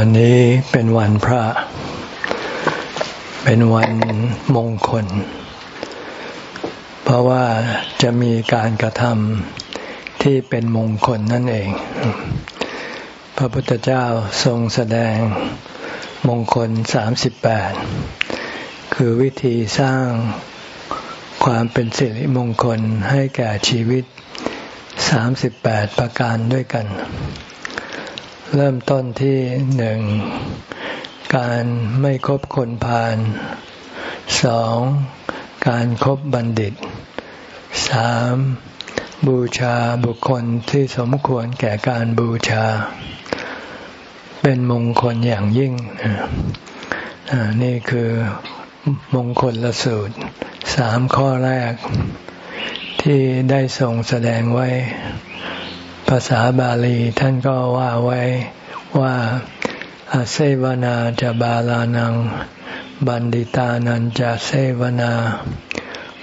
วันนี้เป็นวันพระ เป็นวันมงคล เพราะว่าจะมีการกระทำที่เป็นมงคลนั่นเอง พระพุทธเจ้าทรงแสดงมงคลสามสิบแปดคือวิธีสร้างความเป็นสิริมงคลให้แก่ชีวิตสามสิบแปดประการด้วยกัน เริ่มต้นที่หนึ่งการไม่คบคนพาลสองการครบบัณฑิตสามบูชาบุคคลที่สมควรแก่การบูชา เป็นมงคลอย่างยิ่งนี่คือมงคลละสูตรสามข้อแรกที่ได้ทรงแสดงไว้ ภาษาบาลีท่านก็ว่าไว้ว่าอาเซวนาจะบาลานัง บันดิตานันจะเซวนา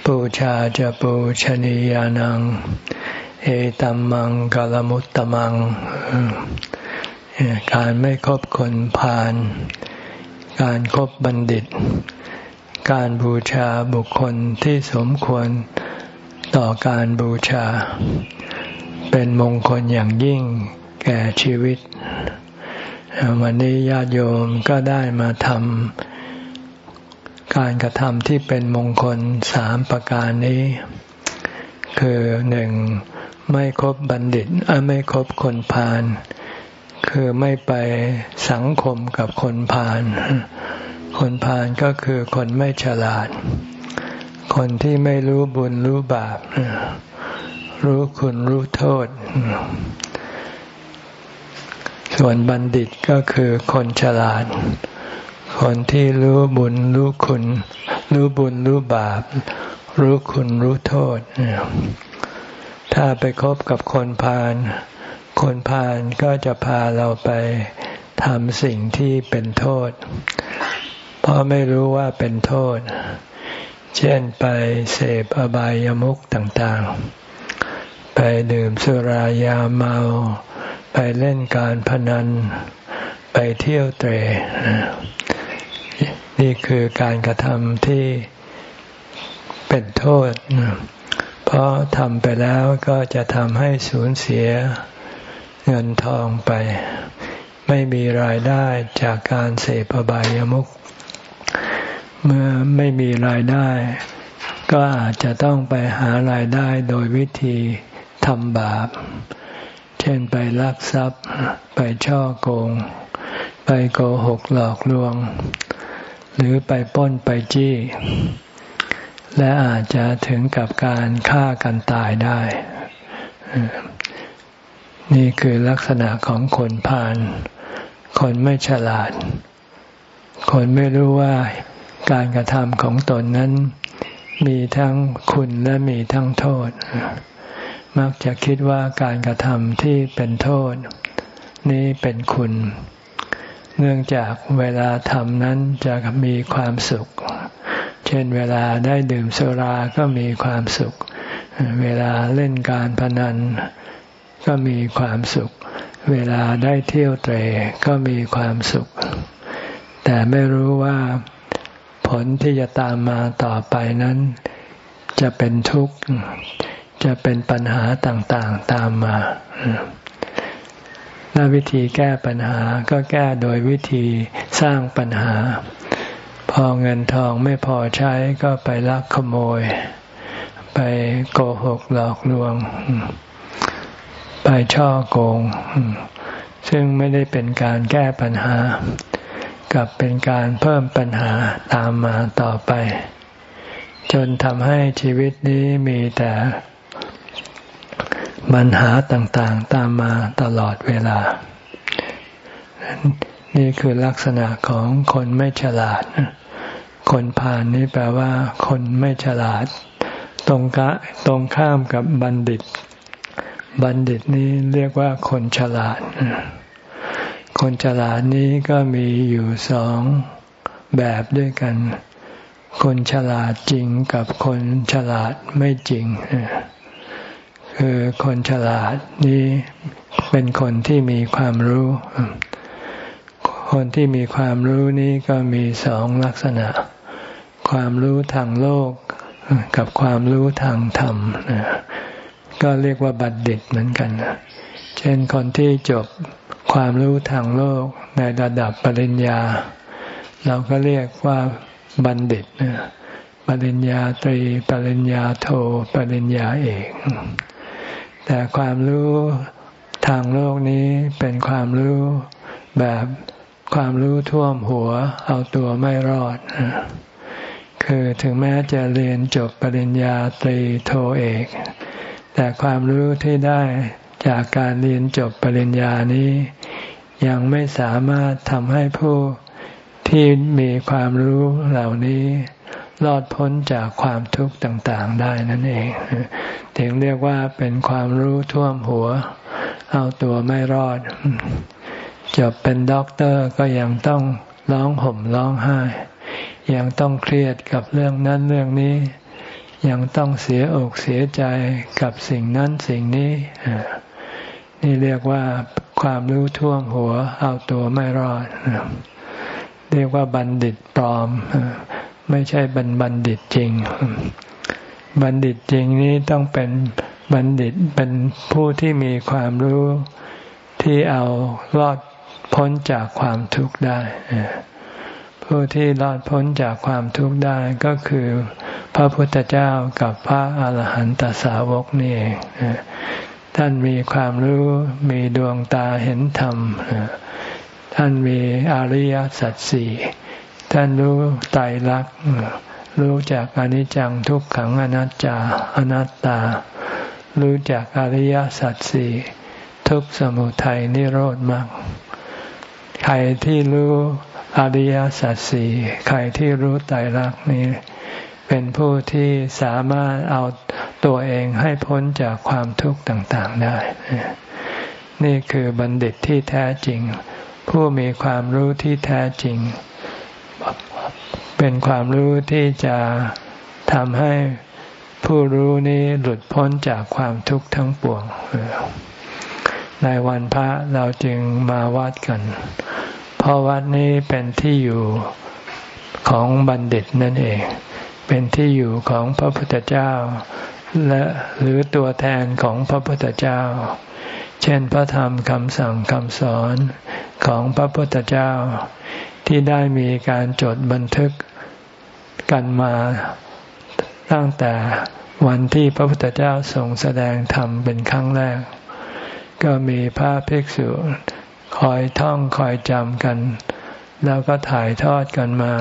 ปูชาจะปูชนียานัง เอตัมมังกลมุตตมัง การไม่คบคนพาลการครบบัณฑิต การบูชาบุคคลที่สมควรต่อการบูชา เป็นมงคลอย่างยิ่งแก่ชีวิต วันนี้ญาติโยมก็ได้มาทำการกระทำที่เป็นมงคลสามประการนี้ คือหนึ่งไม่คบบัณฑิตไม่คบคนพาลคือไม่ไปสังคมกับคนพาลคนพาลก็คือคนไม่ฉลาด คนที่ไม่รู้บุญรู้บาป รู้คุณรู้โทษ ส่วนบัณฑิตก็คือคนฉลาด คนที่รู้บุญรู้คุณ รู้บุญรู้บาป รู้คุณรู้โทษ ถ้าไปคบกับคนพาลคนพาลก็จะพาเราไปทำสิ่งที่เป็นโทษ เพราะไม่รู้ว่าเป็นโทษ เช่นไปเสพอบายามุขต่าง ๆ ไปดื่มสุรายาเมา ไปเล่นการพนัน ไปเที่ยวเตะนี่คือการกระทำที่เป็นโทษ เพราะทำไปแล้วก็จะทำให้สูญเสียเงินทองไป ไม่มีรายได้จากการเสพอบายามุขเมื่อไม่มีรายได้ ก็อาจจะต้องไปหารายได้โดยวิธี ทำบาป เช่นไปลักทรัพย์ ไปช่อโกง ไปโกหกหลอกลวง หรือไปป้นไปจี้ และอาจจะถึงกับการฆ่ากันตายได้ นี่คือลักษณะของคนพาลคนไม่ฉลาด คนไม่รู้ว่าการกระทำของตนนั้นมีทั้งคุณและมีทั้งโทษ มักจะคิดว่าการกระทำที่เป็นโทษ นี้เป็นคุณ เนื่องจากเวลาทำนั้นจะมีความสุข เช่นเวลาได้ดื่มสุราก็มีความสุข เวลาเล่นการพนัน ก็มีความสุข เวลาได้เที่ยวเตรก็มีความสุข แต่ไม่รู้ว่าผลที่จะตามมาต่อไปนั้น จะเป็นทุกข์ จะเป็นปัญหาต่างๆตามมาและวิธีแก้ปัญหาก็แก้โดยวิธีสร้างปัญหา พอเงินทองไม่พอใช้ก็ไปลักขโมย ไปโกหกหลอกลวง ไปช่อโกง ซึ่งไม่ได้เป็นการแก้ปัญหา กลับเป็นการเพิ่มปัญหาตามมาต่อไป จนทำให้ชีวิตนี้มีแต่ ปัญหาต่างๆตามมาตลอดเวลา นี่คือลักษณะของคนไม่ฉลาด คนผ่านนี่แปลว่า คนไม่ฉลาด ตรงกะตรงข้ามกับบัณฑิต บัณฑิตนี้เรียกว่าคนฉลาด คนฉลาดนี้ก็มีอยู่สองแบบด้วยกัน คนฉลาดจริงกับคนฉลาดไม่จริง คือคนฉลาดนี้เป็นคนที่มีความรู้ คนที่มีความรู้นี้ก็มีสองลักษณะ ความรู้ทางโลกกับความรู้ทางธรรมก็เรียกว่าบัณฑิตเหมือนกัน เช่นคนที่จบความรู้ทางโลกในระดับปริญญา เราก็เรียกว่าบัณฑิตปริญญาตรี ปริญญาโท ปริญญาเอก แต่ความรู้ทางโลกนี้เป็นความรู้แบบความรู้ท่วมหัว เอาตัวไม่รอด คือถึงแม้จะเรียนจบปริญญาตรีโทเอก แต่ความรู้ที่ได้จากการเรียนจบปริญญานี้ ยังไม่สามารถทำให้ผู้ที่มีความรู้เหล่านี้ รอดพ้นจากความทุกข์ต่างๆได้นั่นเองถึงเรียกว่าเป็นความรู้ท่วมหัว เอาตัวไม่รอดจบเป็นด็อกเตอร์ก็ยังต้องร้องห่มร้องไห้ ยังต้องเครียดกับเรื่องนั้นเรื่องนี้ ยังต้องเสียอกเสียใจกับสิ่งนั้นสิ่งนี้ นี่เรียกว่าความรู้ท่วมหัว เอาตัวไม่รอด เรียกว่าบัณฑิตปลอม ไม่ใช่บัณบัณฑิตจริง บัณฑิตจริงนี้ต้องเป็นบัณฑิตเป็นผู้ที่มีความรู้ที่เอารอดพ้นจากความทุกข์ได้ผู้ที่รอดพ้นจากความทุกข์ได้ก็คือพระพุทธเจ้ากับพระอาหารหันตสาวกนี่เองท่านมีความรู้มีดวงตาเห็นธรรมท่านมีอริยสัจสี่ ท่านรู้ไตรลักษณ์รู้จากอนิจจังทุกขังอนัตจาอนัตตา รู้จากอริยสัจสี่ทุกสมุทัยนิโรธมากใครที่รู้อริยสัจสี่ใครที่รู้ไตรลักษณ์นี้ เป็นผู้ที่สามารถเอาตัวเองให้พ้นจากความทุกข์ต่างๆได้ นี่คือบัณฑิตที่แท้จริง ผู้มีความรู้ที่แท้จริง เป็นความรู้ที่จะทำให้ผู้รู้นี้หลุดพ้นจากความทุกข์ทั้งปวง ในวันพระเราจึงมาวัดกัน เพราะวัดนี้เป็นที่อยู่ของบัณฑิตนั่นเอง เป็นที่อยู่ของพระพุทธเจ้า และหรือตัวแทนของพระพุทธเจ้า เช่นพระธรรมคำสั่งคำสอนของพระพุทธเจ้าที่ได้มีการจดบันทึก กันมาตั้งแต่วันที่พระพุทธเจ้าทรงแสดงธรรมเป็นครั้งแรก ก็มีพระภิกษุคอยท่องคอยจำกัน แล้วก็ถ่ายทอดกันมา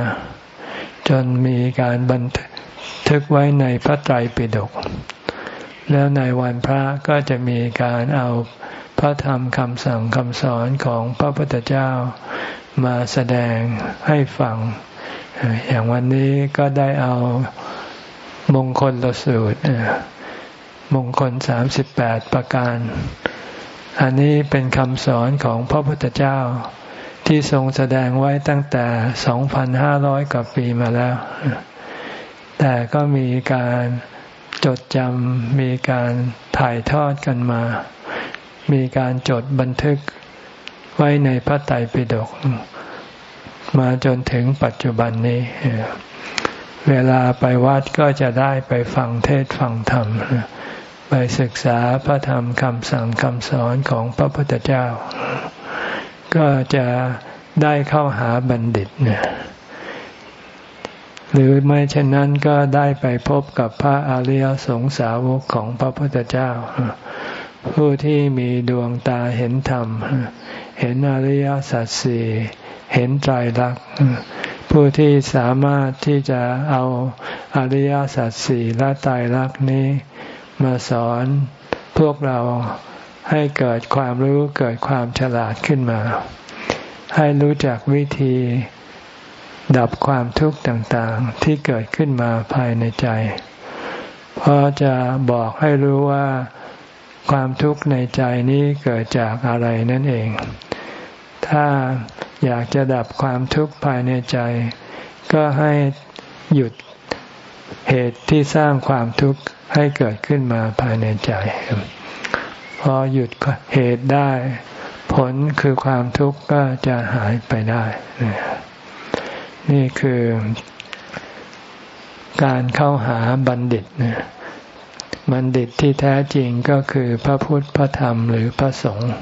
จนมีการบันทึกไว้ในพระไตรปิฎกแล้วในวันพระก็จะมีการเอาพระธรรมคำสั่งคำสอนของพระพุทธเจ้ามาแสดงให้ฟัง อย่างวันนี้ก็ได้เอามงคลลสูตรมงคลสามสิบแปดประการ อันนี้เป็นคำสอนของพระพุทธเจ้าที่ทรงแสดงไว้ตั้งแต่ 2,500 กว่าปีมาแล้ว แต่ก็มีการจดจำ มีการถ่ายทอดกันมา มีการจดบันทึกไว้ในพระไตรปิฎก มาจนถึงปัจจุบันนี้ เวลาไปวัดก็จะได้ไปฟังเทศฟังธรรม ไปศึกษาพระธรรมคำสั่งคำสอนของพระพุทธเจ้า ก็จะได้เข้าหาบัณฑิตเนี่ยหรือไม่เช่นนั้นก็ได้ไปพบกับพระอริยสงสาวกของพระพุทธเจ้า ผู้ที่มีดวงตาเห็นธรรม เห็นอริยสัจสี่ เห็นใจรักผู้ที่สามารถที่จะเอาอริยสัจสี่และใจรักนี้ มาสอนพวกเราให้เกิดความรู้เกิดความฉลาดขึ้นมา ให้รู้จักวิธีดับความทุกข์ต่างๆ ที่เกิดขึ้นมาภายในใจ เพราะจะบอกให้รู้ว่าความทุกข์ในใจนี้เกิดจากอะไรนั่นเอง ถ้า อยากจะดับความทุกข์ภายในใจ ก็ให้หยุดเหตุที่สร้างความทุกข์ให้เกิดขึ้นมาภายในใจ พอหยุดเหตุได้ ผลคือความทุกข์ก็จะหายไปได้ นี่คือการเข้าหาบัณฑิตนี่ยบัณฑิตที่แท้จริงก็คือพระพุทธพระธรรมหรือพระสงฆ์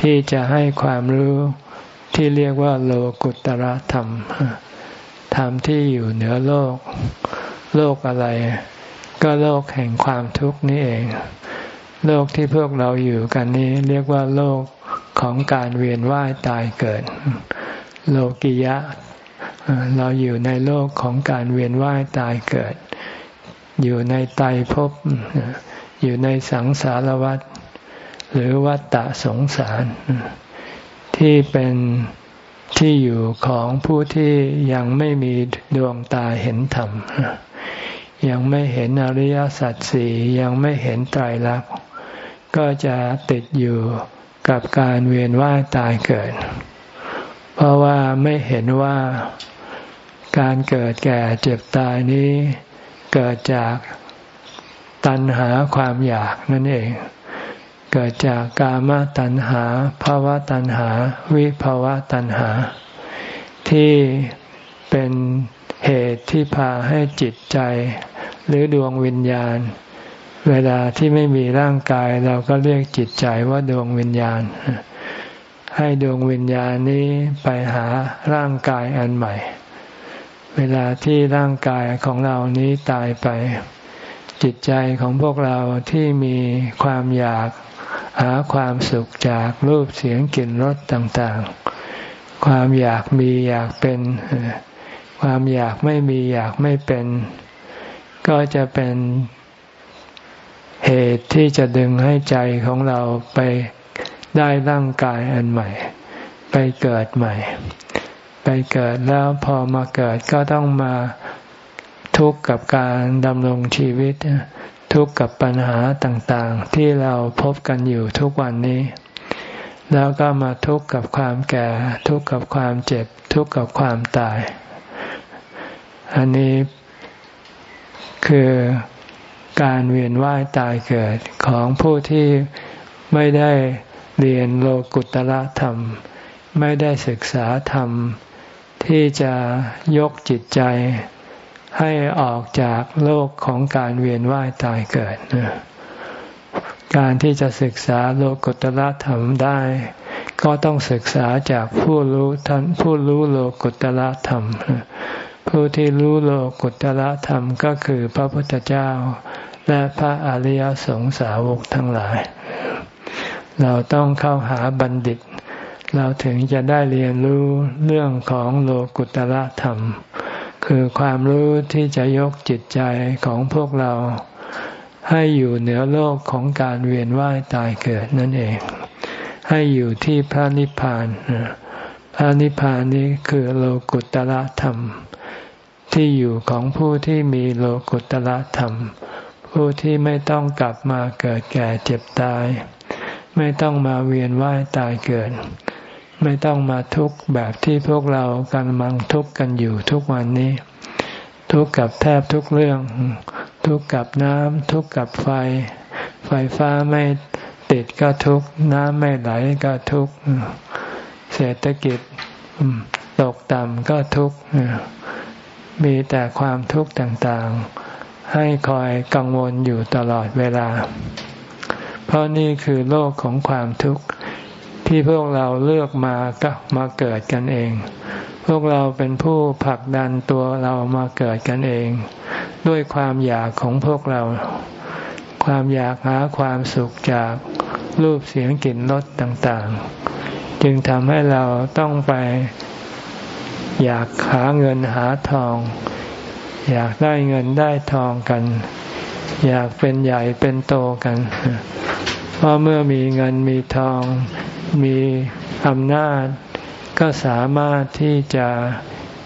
ที่จะให้ความรู้ ที่เรียกว่าโลกุตระธรรม ธรรมที่อยู่เหนือโลก โลกอะไร ก็โลกแห่งความทุกข์นี่เอง โลกที่พวกเราอยู่กันนี้ เรียกว่าโลกของการเวียนว่ายตายเกิด โลกิยะ เราอยู่ในโลกของการเวียนว่ายตายเกิด อยู่ในไตภพ อยู่ในสังสารวัฏหรือวัฏฏะสงสาร ที่เป็นที่อยู่ของผู้ที่ยังไม่มีดวงตาเห็นธรรม ยังไม่เห็นอริยสัจสี่ยังไม่เห็นไตรลักษณ์ก็จะติดอยู่กับการเวียนว่ายตายเกิด เพราะว่าไม่เห็นว่าการเกิดแก่เจ็บตายนี้เกิดจากตัณหาความอยากนั่นเอง เกิดจากกามตัณหาภาวะตัณหา วิภาวะตัณหา ที่เป็นเหตุที่พาให้จิตใจ หรือดวงวิญญาณ เวลาที่ไม่มีร่างกายเราก็เรียกจิตใจว่าดวงวิญญาณ ให้ดวงวิญญาณนี้ไปหาร่างกายอันใหม่ เวลาที่ร่างกายของเรานี้ตายไปจิตใจของพวกเราที่มีความอยาก หาความสุขจากรูปเสียงกลิ่นรสต่างๆ ความอยากมีอยากเป็น ความอยากไม่มีอยากไม่เป็น ก็จะเป็นเหตุที่จะดึงให้ใจของเราไปได้ร่างกายอันใหม่ ไปเกิดใหม่ ไปเกิดแล้วพอมาเกิดก็ต้องมาทุกข์กับการดำรงชีวิต ทุกข์กับปัญหาต่างๆ ที่เราพบกันอยู่ทุกวันนี้ แล้วก็มาทุกข์กับความแก่ ทุกข์กับความเจ็บ ทุกข์กับความตาย อันนี้คือการเวียนว่ายตายเกิดของผู้ที่ไม่ได้เรียนโลกุตละธรรม ไม่ได้ศึกษาธรรม ที่จะยกจิตใจ ให้ออกจากโลกของการเวียนว่ายตายเกิด การที่จะศึกษาโลกุตละธรรมได้ ก็ต้องศึกษาจากผู้รู้ท่านผู้รู้โลกุตละธรรม ผู้ที่รู้โลกุตละธรรมก็คือพระพุทธเจ้า และพระอริยสงสาวกทั้งหลาย เราต้องเข้าหาบัณฑิต เราถึงจะได้เรียนรู้เรื่องของโลกุตละธรรม คือความรู้ที่จะยกจิตใจของพวกเราให้อยู่เหนือโลกของการเวียนว่ายตายเกิดนั่นเอง ให้อยู่ที่พระนิพพาน พระนิพพานนี้คือโลกุตละธรรม ที่อยู่ของผู้ที่มีโลกุตละธรรม ผู้ที่ไม่ต้องกลับมาเกิดแก่เจ็บตาย ไม่ต้องมาเวียนว่ายตายเกิด ไม่ต้องมาทุกข์แบบที่พวกเรากำลังทุกข์กันอยู่ทุกวันนี้ ทุกข์กับแทบทุกเรื่อง ทุกข์กับน้ำทุกข์กับไฟ ไฟฟ้าไม่ติดก็ทุกข์น้ำไม่ไหลก็ทุกข์เศรษฐกิจตกต่ำก็ทุกข์มีแต่ความทุกข์ต่างๆ ให้คอยกังวลอยู่ตลอดเวลา เพราะนี่คือโลกของความทุกข์ ที่พวกเราเลือกมาก็มาเกิดกันเอง พวกเราเป็นผู้ผลักดันตัวเรามาเกิดกันเอง ด้วยความอยากของพวกเรา ความอยากหาความสุขจากรูปเสียงกลิ่นรสต่างๆ จึงทำให้เราต้องไป อยากหาเงินหาทอง อยากได้เงินได้ทองกัน อยากเป็นใหญ่เป็นโตกัน เพราะเมื่อมีเงินมีทอง มีอำนาจ ก็สามารถที่จะ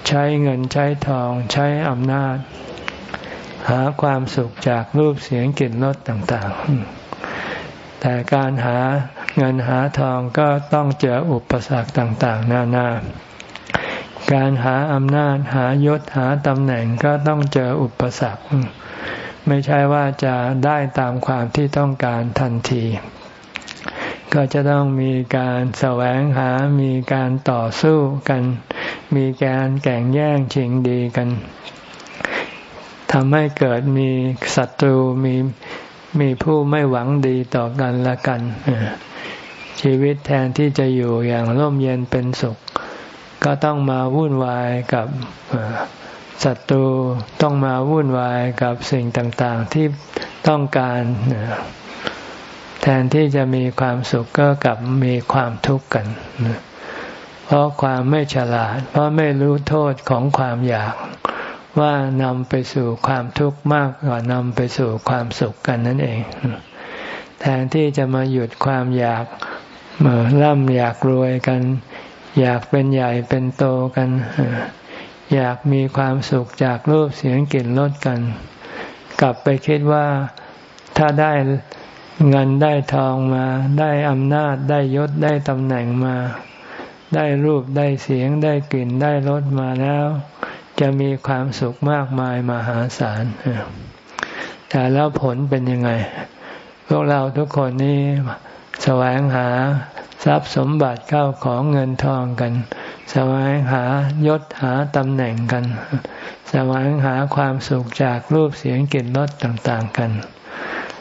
ใช้เงินใช้ทองใช้อำนาจ หาความสุขจากรูปเสียงกลิ่นรสต่างๆ แต่การหาเงินหาทองก็ต้องเจออุปสรรคต่างๆ นานา การหาอำนาจหายศหาตำแหน่งก็ต้องเจออุปสรรค ไม่ใช่ว่าจะได้ตามความที่ต้องการทันที ก็จะต้องมีการแสวงหา มีการต่อสู้กัน มีการแข่งแย่งชิงดีกันทำให้เกิดมีศัตรูมีมีผู้ไม่หวังดีต่อกันละกัน ชีวิตแทนที่จะอยู่อย่างร่มเย็นเป็นสุข ก็ต้องมาวุ่นวายกับ ศัตรูต้องมาวุ่นวายกับสิ่งต่างๆที่ต้องการแทนที่จะมีความสุขก็กลับมีความทุกข์กัน เพราะความไม่ฉลาด เพราะไม่รู้โทษของความอยาก ว่านำไปสู่ความทุกข์มากกว่านำไปสู่ความสุขกันนั่นเอง แทนที่จะมาหยุดความอยากเมื่อร่ำอยากรวยกัน อยากเป็นใหญ่เป็นโตกัน อยากมีความสุขจากรูปเสียงกลิ่นรสกัน กลับไปคิดว่าถ้าได้เงินได้ทองมา ได้อำนาจได้ยศได้ตำแหน่งมา ได้รูปได้เสียงได้กลิ่นได้รสมาแล้ว จะมีความสุขมากมายมหาศาลแต่แล้วผลเป็นยังไง พวกเราทุกคนนี้แสวงหาทรัพย์สมบัติเข้าของเงินทองกัน แสวงหายศหาตำแหน่งกัน แสวงหาความสุขจากรูปเสียงกลิ่นรสต่างๆกัน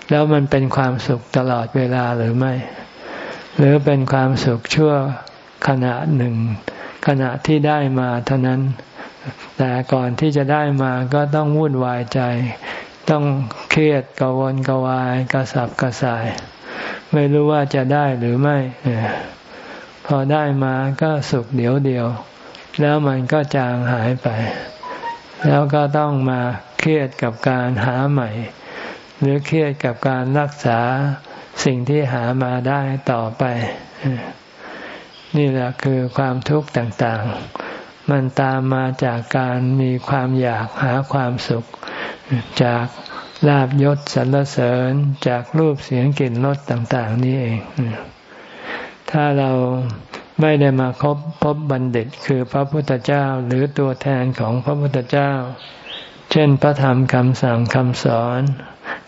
แล้วมันเป็นความสุขตลอดเวลาหรือไม่ หรือเป็นความสุขชั่วขณะหนึ่ง ขณะที่ได้มาเท่านั้น แต่ก่อนที่จะได้มาก็ต้องวุ่นวายใจ ต้องเครียดกวนกวายกระสับกระส่าย ไม่รู้ว่าจะได้หรือไม่ พอได้มาก็สุขเดียวเดียว แล้วมันก็จางหายไป แล้วก็ต้องมาเครียดกับการหาใหม่ หรือเครียดกับการรักษาสิ่งที่หามาได้ต่อไป นี่แหละคือความทุกข์ต่างๆ มันตามมาจากการมีความอยากหาความสุข จากลาบยศสรรเสริญจากรูปเสียงกลิ่นรสต่าง ๆ นี่เอง ถ้าเราไม่ได้มาคบพบบัณฑิตคือพระพุทธเจ้าหรือตัวแทนของพระพุทธเจ้า เช่นพระธรรมคำสั่งคำสอน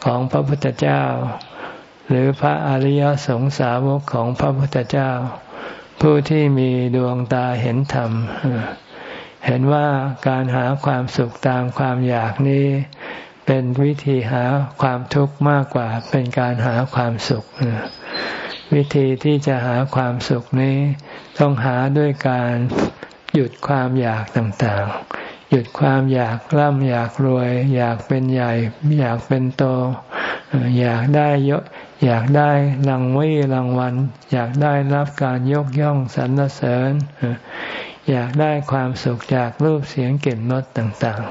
ของพระพุทธเจ้า หรือพระอริยสงสาวกของพระพุทธเจ้า ผู้ที่มีดวงตาเห็นธรรม เห็นว่าการหาความสุขตามความอยากนี้ เป็นวิธีหาความทุกข์มากกว่าเป็นการหาความสุข วิธีที่จะหาความสุขนี้ ต้องหาด้วยการหยุดความอยากต่างๆ หยุดความอยากร่ำอยากรวย อยากเป็นใหญ่ อยากเป็นโต อยากได้เยอะอยากได้รางวัลรางวัล อยากได้รับการยกย่องสรรเสริญ อยากได้ความสุขจากรูปเสียงกลิ่นรสต่าง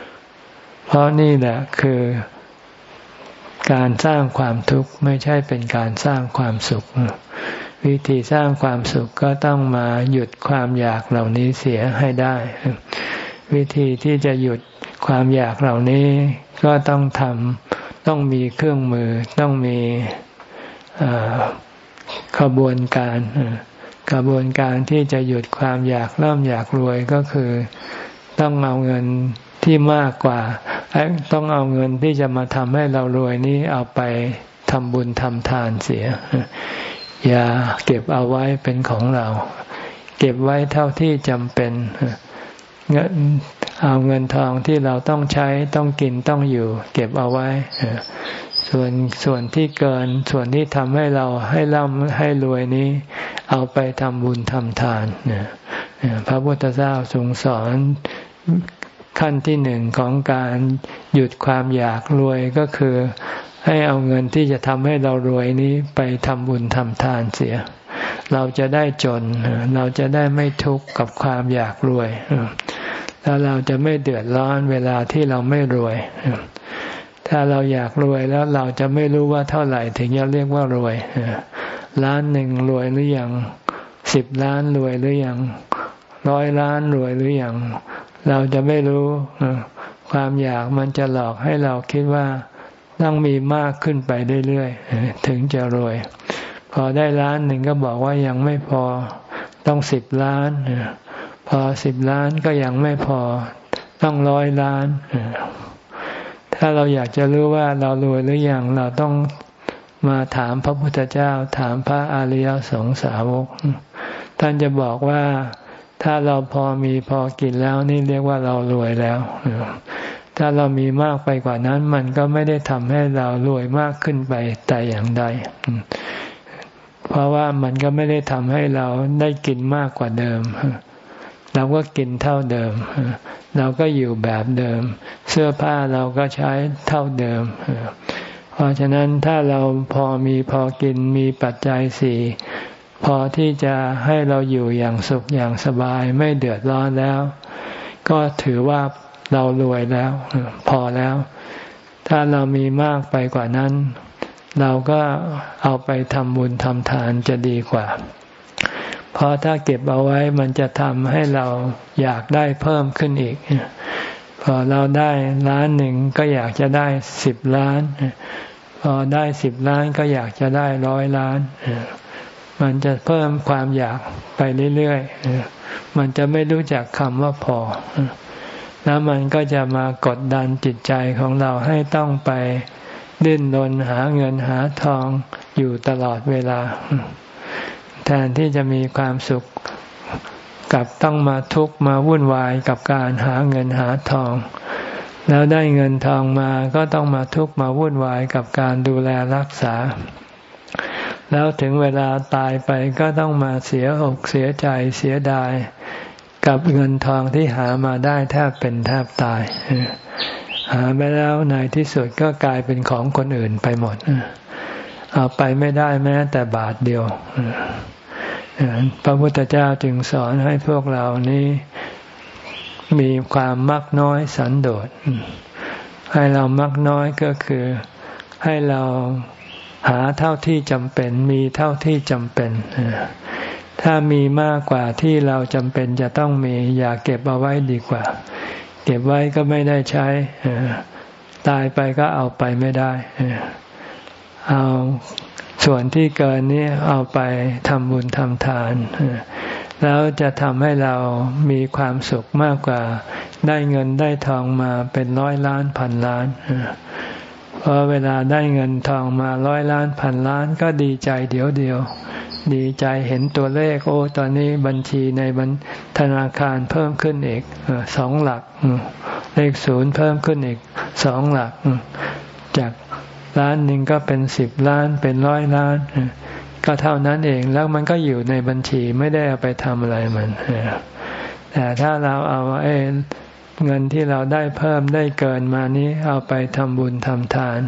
ๆ เพราะนี่แหละคือ การสร้างความทุกข์ไม่ใช่เป็นการสร้างความสุข วิธีสร้างความสุขก็ต้องมาหยุดความอยากเหล่านี้เสียให้ได้ วิธีที่จะหยุดความอยากเหล่านี้ก็ต้องทำต้องมีเครื่องมือต้องมีขบวนการกระบวนการที่จะหยุดความอยากเริ่มอยากรวยก็คือ ต้องเอาเงินที่มากกว่า ต้องเอาเงินที่จะมาทำให้เรารวยนี้เอาไปทำบุญทำทานเสีย อย่าเก็บเอาไว้เป็นของเรา เก็บไว้เท่าที่จำเป็นเงินเอาเงินทองที่เราต้องใช้ต้องกินต้องอยู่ เก็บเอาไว้ส่วนส่วนที่เกินส่วนที่ทำให้เราให้ร่ำให้รวยนี้ เอาไปทำบุญทำทานพระพุทธเจ้าทรงสอน ขั้นที่หนึ่งของการหยุดความอยากรวยก็คือ ให้เอาเงินที่จะทำให้เรารวยนี้ไปทำบุญทำทานเสีย เราจะได้จน เราจะได้ไม่ทุกข์กับความอยากรวย แล้วเราจะไม่เดือดร้อนเวลาที่เราไม่รวย ถ้าเราอยากรวยแล้วเราจะไม่รู้ว่าเท่าไหร่ถึงจะเรียกว่ารวยล้านหนึ่งรวยหรือยังสิบล้านรวยหรือยังร้อยล้านรวยหรือยัง เราจะไม่รู้ความอยากมันจะหลอกให้เราคิดว่าต้องมีมากขึ้นไปเรื่อยๆถึงจะรวย พอได้ล้านหนึ่งก็บอกว่ายังไม่พอต้องสิบล้านพอสิบล้านก็ยังไม่พอต้องร้อยล้าน ถ้าเราอยากจะรู้ว่าเรารวยหรืออยังเราต้องมาถามพระพุทธเจ้า ถามพระอริยสงสาวก ท่านจะบอกว่า ถ้าเราพอมีพอกินแล้วนี่เรียกว่าเรารวยแล้ว ถ้าเรามีมากไปกว่านั้น มันก็ไม่ได้ทำให้เรารวยมากขึ้นไปแต่อย่างใด เพราะว่ามันก็ไม่ได้ทำให้เราได้กินมากกว่าเดิม เราก็กินเท่าเดิม เราก็อยู่แบบเดิม เสื้อผ้าเราก็ใช้เท่าเดิม เพราะฉะนั้นถ้าเราพอมีพอกินมีปัจจัยสี่ พอที่จะให้เราอยู่อย่างสุขอย่างสบายไม่เดือดร้อนแล้ว ก็ถือว่าเรารวยแล้ว พอแล้ว ถ้าเรามีมากไปกว่านั้น เราก็เอาไปทำบุญทำทานจะดีกว่า เพราะถ้าเก็บเอาไว้มันจะทำให้เราอยากได้เพิ่มขึ้นอีก พอเราได้ล้านหนึ่งก็อยากจะได้สิบล้าน พอได้สิบล้านก็อยากจะได้ร้อยล้าน มันจะเพิ่มความอยากไปเรื่อยๆ มันจะไม่รู้จักคำว่าพอ แล้วมันก็จะมากดดันจิตใจของเราให้ต้องไปดิ้นรนหาเงินหาทองอยู่ตลอดเวลา แทนที่จะมีความสุขกับต้องมาทุกข์มาวุ่นวายกับการหาเงินหาทอง แล้วได้เงินทองมาก็ต้องมาทุกข์มาวุ่นวายกับการดูแลรักษา แล้วถึงเวลาตายไปก็ต้องมาเสียอกเสียใจเสียดาย กับเงินทองที่หามาได้แทบเป็นแทบตาย หาไปแล้วในที่สุดก็กลายเป็นของคนอื่นไปหมดเอาไปไม่ได้แม้แต่บาทเดียวพระพุทธเจ้าจึงสอนให้พวกเรานี้มีความมักน้อยสันโดษให้เรามักน้อยก็คือให้เรา หาเท่าที่จำเป็น มีเท่าที่จำเป็น ถ้ามีมากกว่าที่เราจำเป็นจะต้องมี อย่าเก็บเอาไว้ดีกว่า เก็บไว้ก็ไม่ได้ใช้ ตายไปก็เอาไปไม่ได้ เอาส่วนที่เกินนี้เอาไปทำบุญทำทาน แล้วจะทำให้เรามีความสุขมากกว่า ได้เงินได้ทองมาเป็นร้อยล้านพันล้าน พอเวลาได้เงินทองมาร้อยล้านพันล้านก็ดีใจเดี๋ยวเดียว ดีใจเห็นตัวเลขโอ้ตอนนี้บัญชีในบัญธนาคารเพิ่มขึ้นอีกสองหลักเลขศูนย์เพิ่มขึ้นอีกสองหลัก จากล้านหนึ่งก็เป็นสิบล้านเป็นร้อยล้าน ก็เท่านั้นเองแล้วมันก็อยู่ในบัญชีไม่ได้เอาไปทำอะไรมันแต่ถ้าเราเอาเอ เงินที่เราได้เพิ่มได้เกินมานี้เอาไปทำบุญทำทาน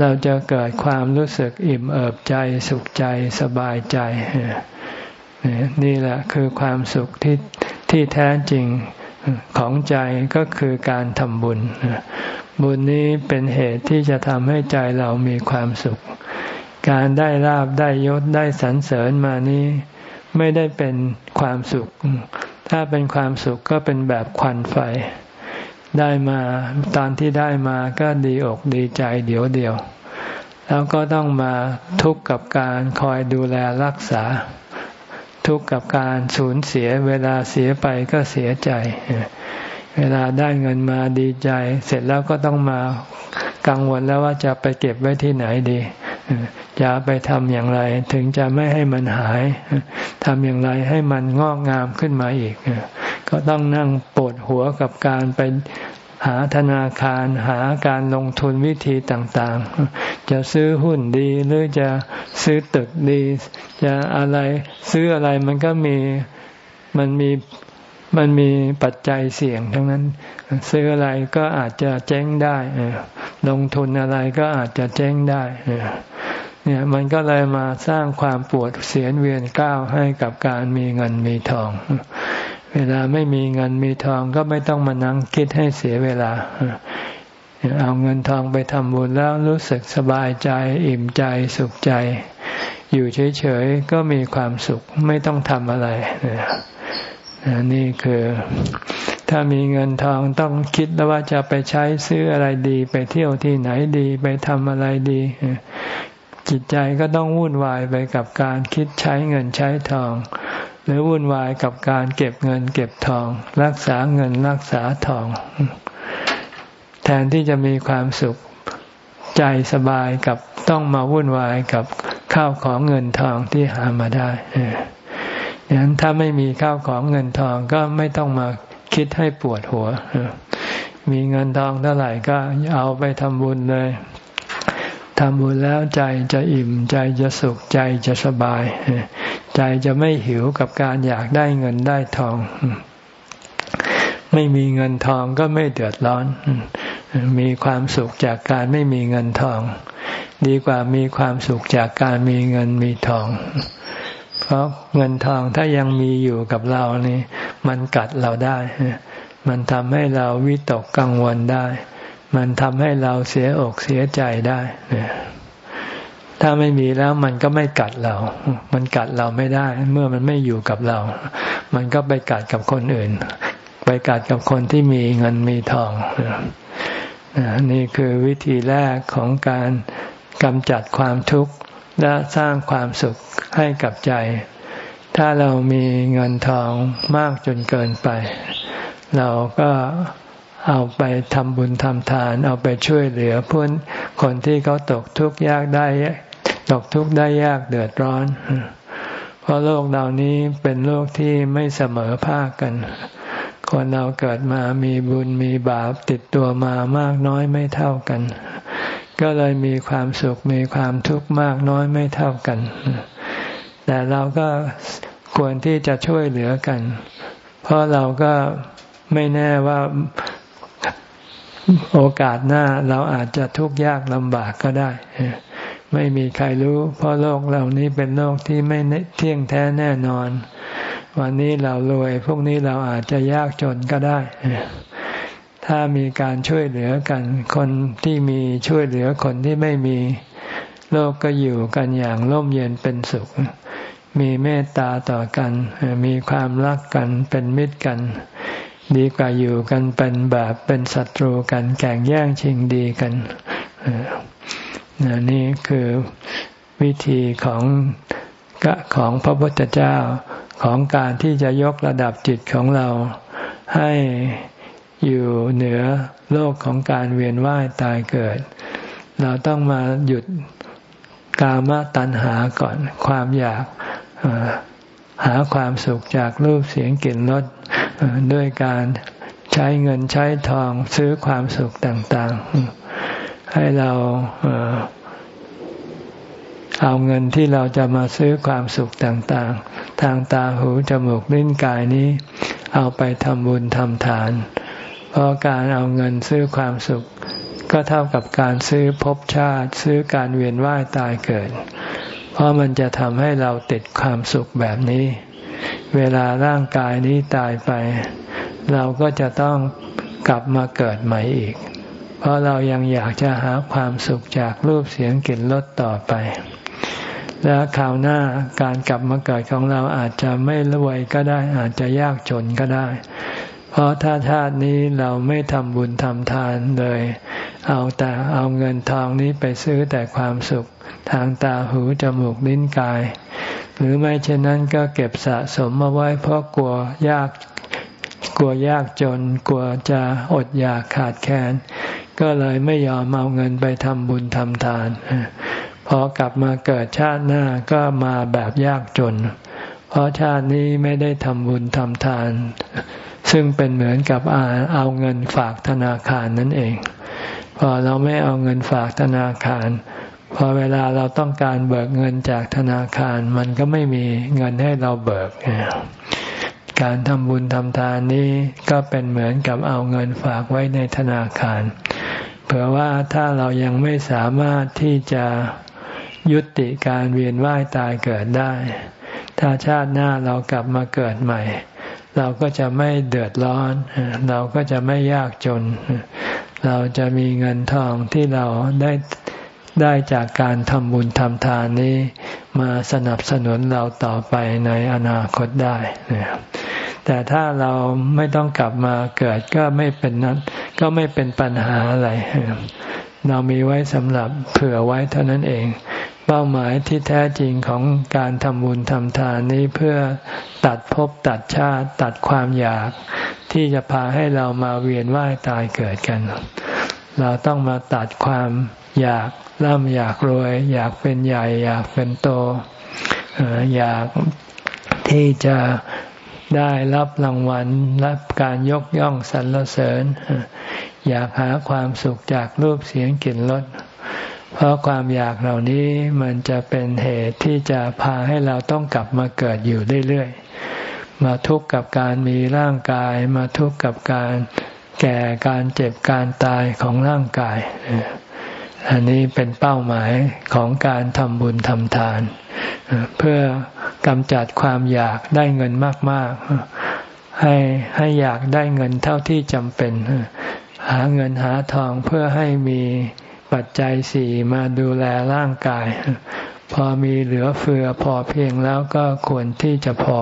เราจะเกิดความรู้สึกอิ่มเอิบใจสุขใจสบายใจ นี่แหละคือความสุขที่ที่แท้จริงของใจก็คือการทำบุญ บุญนี้เป็นเหตุที่จะทำให้ใจเรามีความสุข การได้ลาบได้ยศได้สรรเสริญมานี้ ไม่ได้เป็นความสุข ถ้าเป็นความสุขก็เป็นแบบควันไฟ ได้มาตอนที่ได้มาก็ดีอกดีใจเดี๋ยวเดียว แล้วก็ต้องมาทุกข์กับการคอยดูแลรักษา ทุกข์กับการสูญเสียเวลาเสียไปก็เสียใจ เวลาได้เงินมาดีใจ เสร็จแล้วก็ต้องมากังวลแล้วว่าจะไปเก็บไว้ที่ไหนดี จะไปทำอย่างไร ถึงจะไม่ให้มันหายทำอย่างไรให้มันงอกงามขึ้นมาอีก ก็ต้องนั่งปวดหัวกับการไปหาธนาคารหาการลงทุนวิธีต่างๆ จะซื้อหุ้นดีหรือจะซื้อตึกดี จะอะไรซื้ออะไรมันก็มีมันมีมันมีปัจจัยเสี่ยงทั้งนั้น ซื้ออะไรก็อาจจะเจ๊งได้ลงทุนอะไรก็อาจจะเจ๊งได้ เนี่ยมันก็เลยมาสร้างความปวดเสียนเวียนก้าวให้กับการมีเงินมีทอง เวลาไม่มีเงินมีทองก็ไม่ต้องมานั่งคิดให้เสียเวลา เอาเงินทองไปทำบุญแล้วรู้สึกสบายใจ อิ่มใจสุขใจ อยู่เฉยๆก็มีความสุขไม่ต้องทำอะไร นี่คือถ้ามีเงินทองต้องคิดแล้วว่าจะไปใช้ซื้ออะไรดี ไปเที่ยวที่ไหนดี ไปทำอะไรดี จิตใจก็ต้องวุ่นวายไปกับการคิดใช้เงินใช้ทอง หรือวุ่นวายกับการเก็บเงินเก็บทอง รักษาเงินรักษาทอง แทนที่จะมีความสุขใจสบายกับต้องมาวุ่นวายกับข้าวของเงินทองที่หามาได้ดังนั้นถ้าไม่มีข้าวของเงินทองก็ไม่ต้องมาคิดให้ปวดหัว มีเงินทองเท่าไหร่ก็เอาไปทำบุญเลย ทำบุญแล้วใจจะอิ่มใจจะสุขใจจะสบาย ใจจะไม่หิวกับการอยากได้เงินได้ทอง ไม่มีเงินทองก็ไม่เดือดร้อน มีความสุขจากการไม่มีเงินทอง ดีกว่ามีความสุขจากการมีเงินมีทอง เพราะเงินทองถ้ายังมีอยู่กับเรานี่ มันกัดเราได้ มันทำให้เราวิตกกังวลได้ มันทำให้เราเสียอกเสียใจได้ถ้าไม่มีแล้วมันก็ไม่กัดเรา มันกัดเราไม่ได้ เมื่อมันไม่อยู่กับเรา มันก็ไปกัดกับคนอื่น ไปกัดกับคนที่มีเงินมีทองนี่คือวิธีแรกของการกำจัดความทุกข์และสร้างความสุขให้กับใจ ถ้าเรามีเงินทองมากจนเกินไป เราก็ เอาไปทำบุญทำทาน เอาไปช่วยเหลือเพื่อนคนที่เขาตกทุกข์ยากได้ ตกทุกข์ได้ยากเดือดร้อน เพราะโลกเหล่านี้เป็นโลกที่ไม่เสมอภาคกัน คนเราเกิดมามีบุญมีบาปติดตัวมามากน้อยไม่เท่ากัน ก็เลยมีความสุขมีความทุกข์มากน้อยไม่เท่ากัน แต่เราก็ควรที่จะช่วยเหลือกัน เพราะเราก็ไม่แน่ว่า โอกาสหน้าเราอาจจะทุกข์ยากลำบากก็ได้ ไม่มีใครรู้ เพราะโลกเหล่านี้เป็นโลกที่ไม่เที่ยงแท้แน่นอน วันนี้เรารวย พวกนี้เราอาจจะยากจนก็ได้ ถ้ามีการช่วยเหลือกัน คนที่มีช่วยเหลือคนที่ไม่มีโลกก็อยู่กันอย่างร่มเย็นเป็นสุข มีเมตตาต่อกัน มีความรักกันเป็นมิตรกัน ดีกว่าอยู่กันเป็นแบบเป็นศัตรูกันแข่งแย่งชิงดีกันนี่คือวิธีของของพระพุทธเจ้าของการที่จะยกระดับจิตของเรา ให้อยู่เหนือโลกของการเวียนว่ายตายเกิด เราต้องมาหยุดกามตัณหาก่อนความอยากหาความสุขจากรูปเสียงกลิ่นรส ด้วยการใช้เงินใช้ทองซื้อความสุขต่าง ๆ ให้เราเอาเงินที่เราจะมาซื้อความสุขต่างๆ ทางตาหูจมูกลิ้นกายนี้ เอาไปทำบุญทำทาน เพราะการเอาเงินซื้อความสุข ก็เท่ากับการซื้อภพชาติซื้อการเวียนว่ายตายเกิด เพราะมันจะทำให้เราติดความสุขแบบนี้ เวลาร่างกายนี้ตายไป เราก็จะต้องกลับมาเกิดใหม่อีก เพราะเรายังอยากจะหาความสุขจากรูปเสียงกลิ่นรสต่อไป และคราวหน้าการกลับมาเกิดของเราอาจจะไม่รวยก็ได้อาจจะยากจนก็ได้ เพราะถ้าชาตินี้เราไม่ทำบุญทำทานเลย เอาแต่เอาเงินทองนี้ไปซื้อแต่ความสุขทางตาหูจมูกลิ้นกาย หรือไม่เช่นนั้นก็เก็บสะสมมาไว้เพราะกลัวยากกลัวยากจนกลัวจะอดอยากขาดแคลนก็เลยไม่ยอมเอาเงินไปทำบุญทำทานพอกลับมาเกิดชาติหน้าก็มาแบบยากจน เพราะชาตินี้ไม่ได้ทำบุญทำทาน ซึ่งเป็นเหมือนกับเอาเงินฝากธนาคารนั่นเอง พอเราไม่เอาเงินฝากธนาคาร พอเวลาเราต้องการเบิกเงินจากธนาคาร มันก็ไม่มีเงินให้เราเบิก การทำบุญทำทานนี้ก็เป็นเหมือนกับเอาเงินฝากไว้ในธนาคาร เผื่อว่าถ้าเรายังไม่สามารถที่จะยุติการเวียนว่ายตายเกิดได้ ถ้าชาติหน้าเรากลับมาเกิดใหม่ เราก็จะไม่เดือดร้อน เราก็จะไม่ยากจน เราจะมีเงินทองที่เราได้ได้จากการทำบุญทำทานนี้ มาสนับสนุนเราต่อไปในอนาคตได้ แต่ถ้าเราไม่ต้องกลับมาเกิดก็ไม่เป็นนั้นก็ไม่เป็นปัญหาอะไร เรามีไว้สำหรับเผื่อไว้เท่านั้นเอง เป้าหมายที่แท้จริงของการทำบุญทำทานนี้เพื่อตัดภพตัดชาติตัดความอยาก ที่จะพาให้เรามาเวียนว่ายตายเกิดกัน เราต้องมาตัดความอยากร่ำอยากรวย อยากเป็นใหญ่ อยากเป็นโตอยากที่จะได้รับรางวัลรับการยกย่องสรรเสริญ อยากหาความสุขจากรูปเสียงกลิ่นรส เพราะความอยากเหล่านี้มันจะเป็นเหตุที่จะพาให้เราต้องกลับมาเกิดอยู่เรื่อยๆ มาทุกข์กับการมีร่างกาย มาทุกข์กับการแก่การเจ็บการตายของร่างกาย อันนี้เป็นเป้าหมายของการทำบุญทำทาน เพื่อกำจัดความอยากได้เงินมากๆ ให้ให้อยากได้เงินเท่าที่จำเป็น หาเงินหาทองเพื่อให้มี ปัจจัยสี่มาดูแลร่างกาย พอมีเหลือเฟือพอเพียงแล้วก็ควรที่จะพอ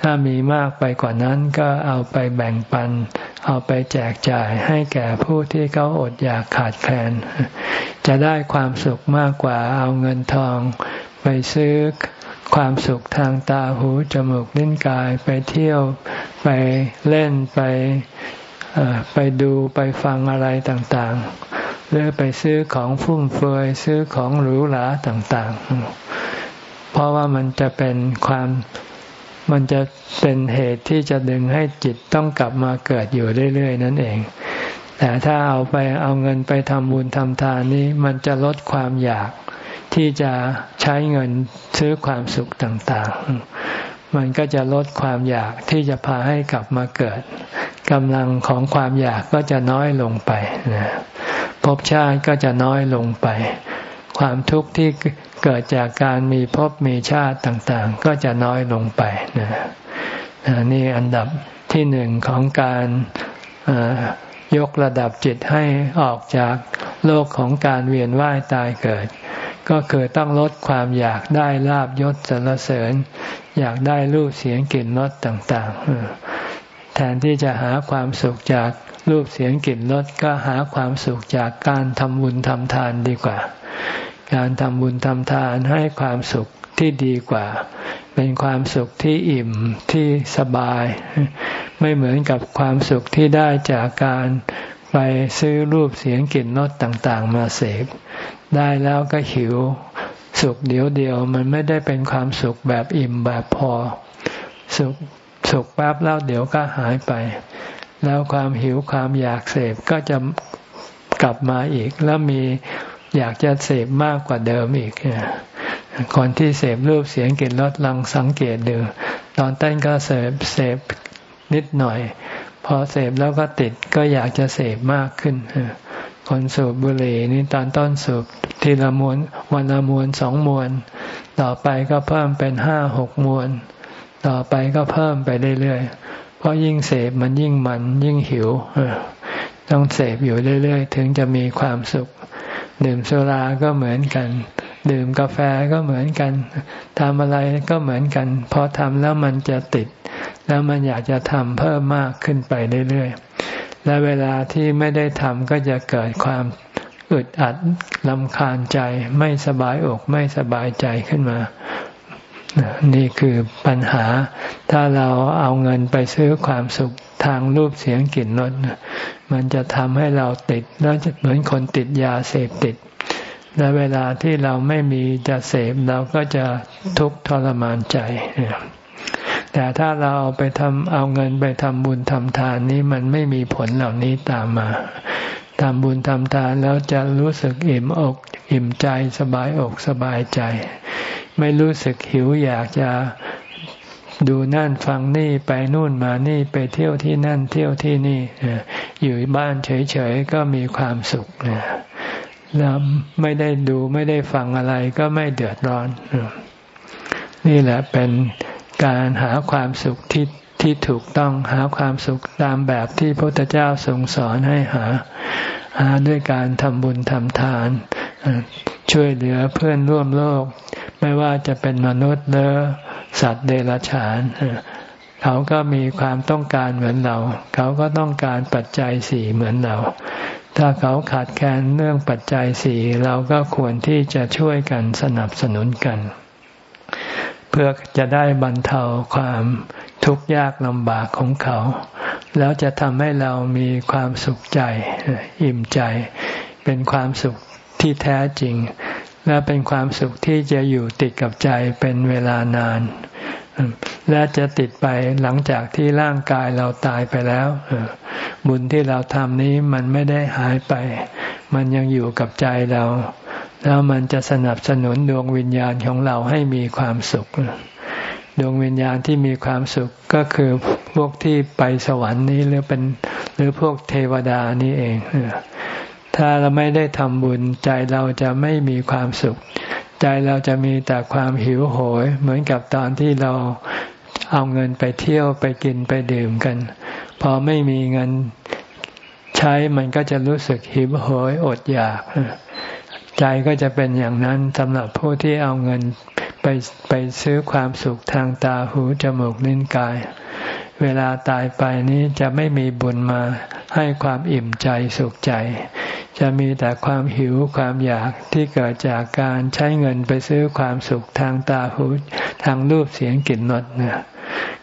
ถ้ามีมากไปกว่านั้นก็เอาไปแบ่งปัน เอาไปแจกจ่ายให้แก่ผู้ที่เขาอดอยากขาดแคลน จะได้ความสุขมากกว่าเอาเงินทอง ไปซื้อความสุขทางตาหูจมูกลิ้นกายไปเที่ยวไปเล่นไปไปดูไปฟังอะไรต่างๆ หรือไปซื้อของฟุ่มเฟือยซื้อของหรูหราต่างๆ เพราะว่ามันจะเป็นความมันจะเป็นเหตุที่จะดึงให้จิตต้องกลับมาเกิดอยู่เรื่อยๆ นั่นเอง แต่ถ้าเอาไปเอาเงินไปทำบุญทำทานนี้ มันจะลดความอยากที่จะใช้เงินซื้อความสุขต่างๆ มันก็จะลดความอยากที่จะพาให้กลับมาเกิดกำลังของความอยากก็จะน้อยลงไปนะ ภพชาติก็จะน้อยลงไป ความทุกข์ที่เกิดจากการมีภพมีชาติต่างๆ ก็จะน้อยลงไปนะนี่อันดับที่หนึ่งของการยกระดับจิตให้ออกจากโลกของการเวียนว่ายตายเกิด ก็คือต้องลดความอยากได้ลาบยศสรรเสริญ อยากได้รูปเสียงกลิ่นรสต่าง ๆ แทนที่จะหาความสุขจาก รูปเสียงกลิ่นรสก็หาความสุขจากการทำบุญทำทานดีกว่า การทำบุญทำทานให้ความสุขที่ดีกว่า เป็นความสุขที่อิ่มที่สบาย ไม่เหมือนกับความสุขที่ได้จากการไปซื้อรูปเสียงกลิ่นรสต่างๆ มาเสพได้แล้วก็หิวสุขเดียวเดียวมันไม่ได้เป็นความสุขแบบอิ่มแบบพอ สุขสุขแป๊บแล้วเดี๋ยวก็หายไป แล้วความหิวความอยากเสพก็จะกลับมาอีก แล้วมีอยากจะเสพมากกว่าเดิมอีกคนที่เสพรูปเสียงกลิ่นรสลังสังเกตดูตอนต้นก็เสพเสพนิดหน่อย พอเสพแล้วก็ติดก็อยากจะเสพมากขึ้นคนสูบบุหรี่นี่ตอนต้นสูบทีละมวนวันละมวนสองมวน ต่อไปก็เพิ่มเป็นห้าหกมวน ต่อไปก็เพิ่มไปเรื่อยๆ เพราะยิ่งเสพมันยิ่งมันยิ่งหิวต้องเสพอยู่เรื่อยๆ ถึงจะมีความสุข ดื่มสุราก็เหมือนกัน ดื่มกาแฟก็เหมือนกันทำอะไรก็เหมือนกัน พอทำแล้วมันจะติด แล้วมันอยากจะทำเพิ่มมากขึ้นไปเรื่อยๆ และเวลาที่ไม่ได้ทำก็จะเกิดความอึดอัดลำคาญใจไม่สบายอกไม่สบายใจขึ้นมา นี่คือปัญหา ถ้าเราเอาเงินไปซื้อความสุขทางรูปเสียงกลิ่นรสมันจะทำให้เราติด แล้วจะเหมือนคนติดยาเสพติด และเวลาที่เราไม่มีจะเสพเราก็จะทุกข์ทรมานใจ แต่ถ้าเราเอาไปทำเอาเงินไปทำบุญทำทานนี้มันไม่มีผลเหล่านี้ตามมาทำบุญทำทานแล้วจะรู้สึกอิ่มอก อิ่มใจสบายอกสบายใจ ไม่รู้สึกหิวอยากจะดูนั่นฟังนี่ไปนู่นมานี่ไปเที่ยวที่นั่นเที่ยวที่นี่อยู่บ้านเฉยๆก็มีความสุขแล้วไม่ได้ดูไม่ได้ฟังอะไรก็ไม่เดือดร้อน นี่แหละเป็นการหาความสุขที่ที่ถูกต้องหาความสุขตามแบบที่พระพุทธเจ้าทรงสอนให้หา หาด้วยการทำบุญทำทาน ช่วยเหลือเพื่อนร่วมโลก ไม่ว่าจะเป็นมนุษย์หรือสัตว์เดรัจฉานเขาก็มีความต้องการเหมือนเรา เขาก็ต้องการปัจจัยสี่เหมือนเรา ถ้าเขาขาดแคลนเรื่องปัจจัยสี่เราก็ควรที่จะช่วยกันสนับสนุนกัน เพื่อจะได้บรรเทาความทุกข์ยากลำบากของเขา แล้วจะทำให้เรามีความสุขใจ อิ่มใจ เป็นความสุข ที่แท้จริง และเป็นความสุขที่จะอยู่ติดกับใจเป็นเวลานาน และจะติดไปหลังจากที่ร่างกายเราตายไปแล้ว บุญที่เราทำนี้มันไม่ได้หายไป มันยังอยู่กับใจเรา แล้วมันจะสนับสนุนดวงวิญญาณของเราให้มีความสุขดวงวิญญาณที่มีความสุขก็คือพวกที่ไปสวรรค์นี้หรือเป็น หรือพวกเทวดานี่เอง ถ้าเราไม่ได้ทำบุญ ใจเราจะไม่มีความสุข ใจเราจะมีแต่ความหิวโหย เหมือนกับตอนที่เราเอาเงินไปเที่ยวไปกินไปดื่มกัน พอไม่มีเงินใช้มันก็จะรู้สึกหิวโหยอดอยากใจก็จะเป็นอย่างนั้นสำหรับผู้ที่เอาเงินไปไปซื้อความสุขทางตาหูจมูกลิ้นกาย เวลาตายไปนี้จะไม่มีบุญมาให้ความอิ่มใจสุขใจ จะมีแต่ความหิวความอยากที่เกิดจากการใช้เงินไปซื้อความสุขทางตาหูทางรูปเสียงกลิ่นรสเนี่ย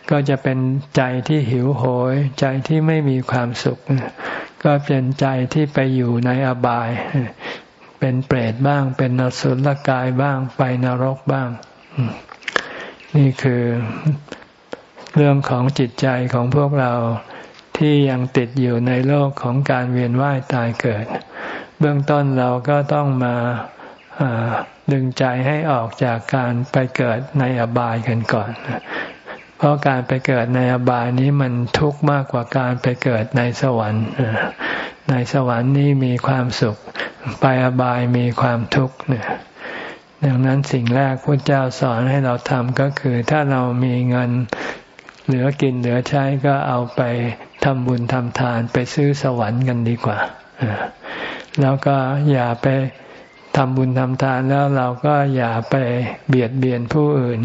ก็จะเป็นใจที่หิวโหย ใจที่ไม่มีความสุข ก็เป็นใจที่ไปอยู่ในอบาย เป็นเปรตบ้าง เป็นนสุลกายบ้าง ไปนรกบ้าง นี่คือ เรื่องของจิตใจของพวกเราที่ยังติดอยู่ในโลกของการเวียนว่ายตายเกิด เบื้องต้นเราก็ต้องมาดึงใจให้ออกจากการไปเกิดในอบายกันก่อน เพราะการไปเกิดในอบายนี้มันทุกข์มากกว่าการไปเกิดในสวรรค์ ในสวรรค์นี้มีความสุข ไปอบายมีความทุกข์เนี่ยดังนั้นสิ่งแรกพระเจ้าสอนให้เราทำก็คือ ถ้าเรามีเงิน เหลือกินเหลือใช้ก็เอาไปทำบุญทำทานไปซื้อสวรรค์กันดีกว่า แล้วก็อย่าไปทำบุญทำทานแล้วเราก็อย่าไปเบียดเบียนผู้อื่น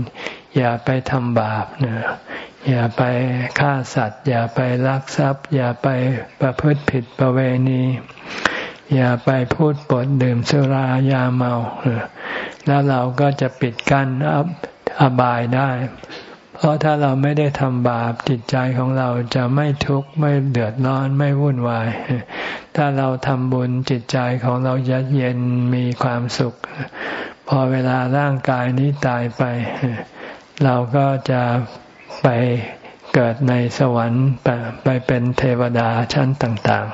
อย่าไปทำบาปนะอย่าไปฆ่าสัตว์ อย่าไปลักทรัพย์ อย่าไปประพฤติผิดประเวณี อย่าไปพูดปดดื่มสุรายาเมา แล้วเราก็จะปิดกั้นอบายได้ เพราะถ้าเราไม่ได้ทำบาปจิตใจของเราจะไม่ทุกข์ไม่เดือดร้อนไม่วุ่นวาย ถ้าเราทำบุญจิตใจของเราจะเย็นมีความสุข พอเวลาร่างกายนี้ตายไป เราก็จะไปเกิดในสวรรค์ไปเป็นเทวดาชั้นต่าง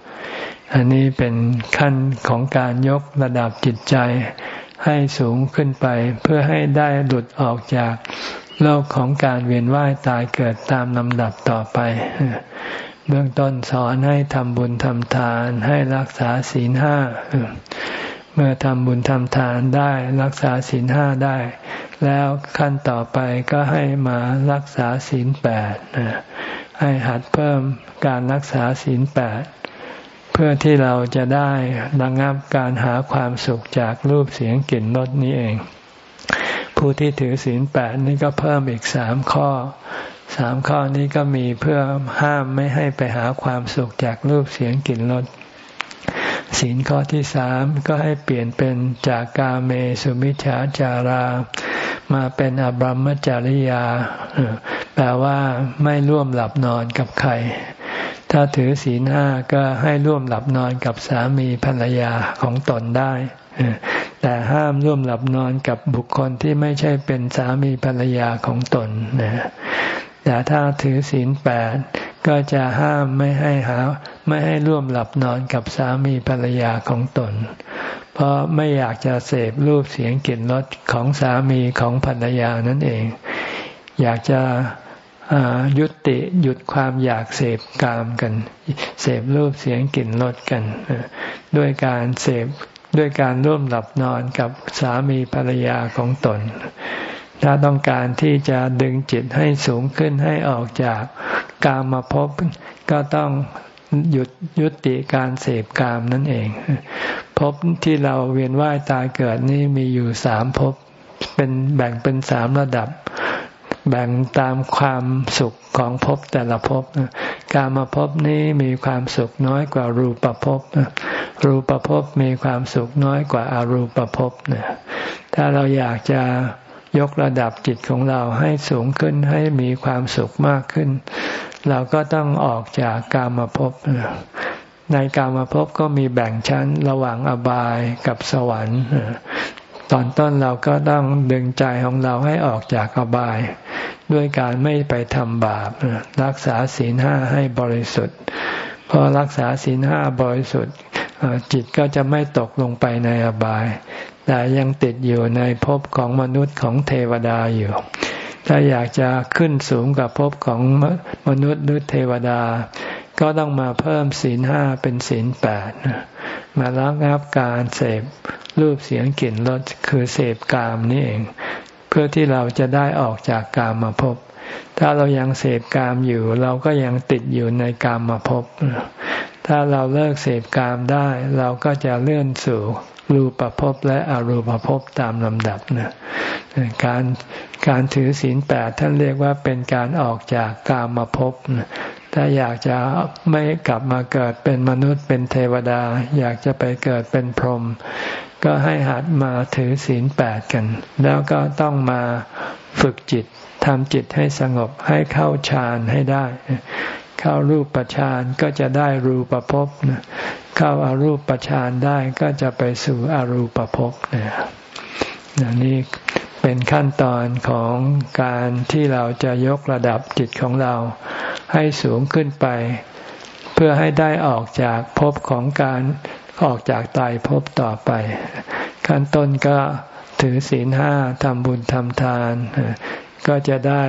ๆ อันนี้เป็นขั้นของการยกระดับจิตใจให้สูงขึ้นไปเพื่อให้ได้หลุดออกจาก โลกของการเวียนว่ายตายเกิดตามลำดับต่อไป เบื้องต้นสอนให้ทำบุญทำทานให้รักษาศีลห้า เมื่อทำบุญทำทานได้รักษาศีลห้าได้ แล้วขั้นต่อไปก็ให้มารักษาศีลแปดให้หัดเพิ่มการรักษาศีลแปดเพื่อที่เราจะได้ระงับการหาความสุขจากรูปเสียงกลิ่นรสนี้เอง ผู้ที่ถือศีลแปดนี่ก็เพิ่มอีกสามข้อสามข้อนี้ก็มีเพื่อห้ามไม่ให้ไปหาความสุขจากรูปเสียงกลิ่นรสศีลข้อที่สามก็ให้เปลี่ยนเป็นจากกาเมสุมิชฌาจารา มาเป็นอบรมจริยา แปลว่าไม่ร่วมหลับนอนกับใคร ถ้าถือศีลห้าก็ให้ร่วมหลับนอนกับสามีภรรยาของตนได้ แต่ห้ามร่วมหลับนอนกับบุคคลที่ไม่ใช่เป็นสามีภรรยาของตนนะแต่ถ้าถือศีลแปดก็จะห้ามไม่ให้หาไม่ให้ร่วมหลับนอนกับสามีภรรยาของตน เพราะไม่อยากจะเสพรูปเสียงกลิ่นรสของสามีของภรรยานั่นเอง อยากจะยุติหยุดความอยากเสพกามกัน เสพรูปเสียงกลิ่นรสกัน ด้วยการเสพ ด้วยการร่วมหลับนอนกับสามีภรรยาของตน ถ้าต้องการที่จะดึงจิตให้สูงขึ้นให้ออกจากกามมาพบก็ต้องหยุดยุติการเสพกามนั่นเองภพที่เราเวียนว่ายตายเกิดนี่มีอยู่สามภพเป็นแบ่งเป็นสามระดับ แบ่งตามความสุขของภพแต่ละภพการมาภพนี้มีความสุขน้อยกว่ารูปภพรูปภพมีความสุขน้อยกว่าอารูปภพถ้าเราอยากจะยกระดับจิตของเราให้สูงขึ้นให้มีความสุขมากขึ้น เราก็ต้องออกจากกามภพในกามาพก็มีแบ่งชั้นระหว่างอบายกับสวรรค์ ตอนต้นเราก็ต้องดึงใจของเราให้ออกจากอบาย ด้วยการไม่ไปทำบาป รักษาศีลห้าให้บริสุทธิ์พอรักษาศีลห้าบริสุทธิ์จิตก็จะไม่ตกลงไปในอบาย แต่ยังติดอยู่ในภพของมนุษย์ของเทวดาอยู่ ถ้าอยากจะขึ้นสูงกับภพของมนุษย์หรือเทวดา ก็ต้องมาเพิ่มศีลห้าเป็นศีลแปดมาล้างงับการเสพรูปเสียงกลิ่นรสคือเสพกามนี่เอง เพื่อที่เราจะได้ออกจากกามมาพบ ถ้าเรายังเสพกามอยู่ เราก็ยังติดอยู่ในกามมาพบ ถ้าเราเลิกเสพกามได้ เราก็จะเลื่อนสู่รูปภพและอรูปภพตามลำดับนะการการถือศีลแปดท่านเรียกว่าเป็นการออกจากกามมาพบ ถ้าอยากจะไม่กลับมาเกิดเป็นมนุษย์เป็นเทวดา อยากจะไปเกิดเป็นพรหมก็ให้หัดมาถือศีลแปดกัน แล้วก็ต้องมาฝึกจิตทำจิตให้สงบให้เข้าฌานให้ได้ เข้ารูปฌานก็จะได้รูปภพเข้าอารูปฌานได้ก็จะไปสู่อรูปภพเนี่ยนี่ เป็นขั้นตอนของการที่เราจะยกระดับจิตของเราให้สูงขึ้นไป เพื่อให้ได้ออกจากภพของการออกจากตายภพต่อไป ขั้นต้นก็ถือศีลห้าทำบุญทำทาน ก็จะได้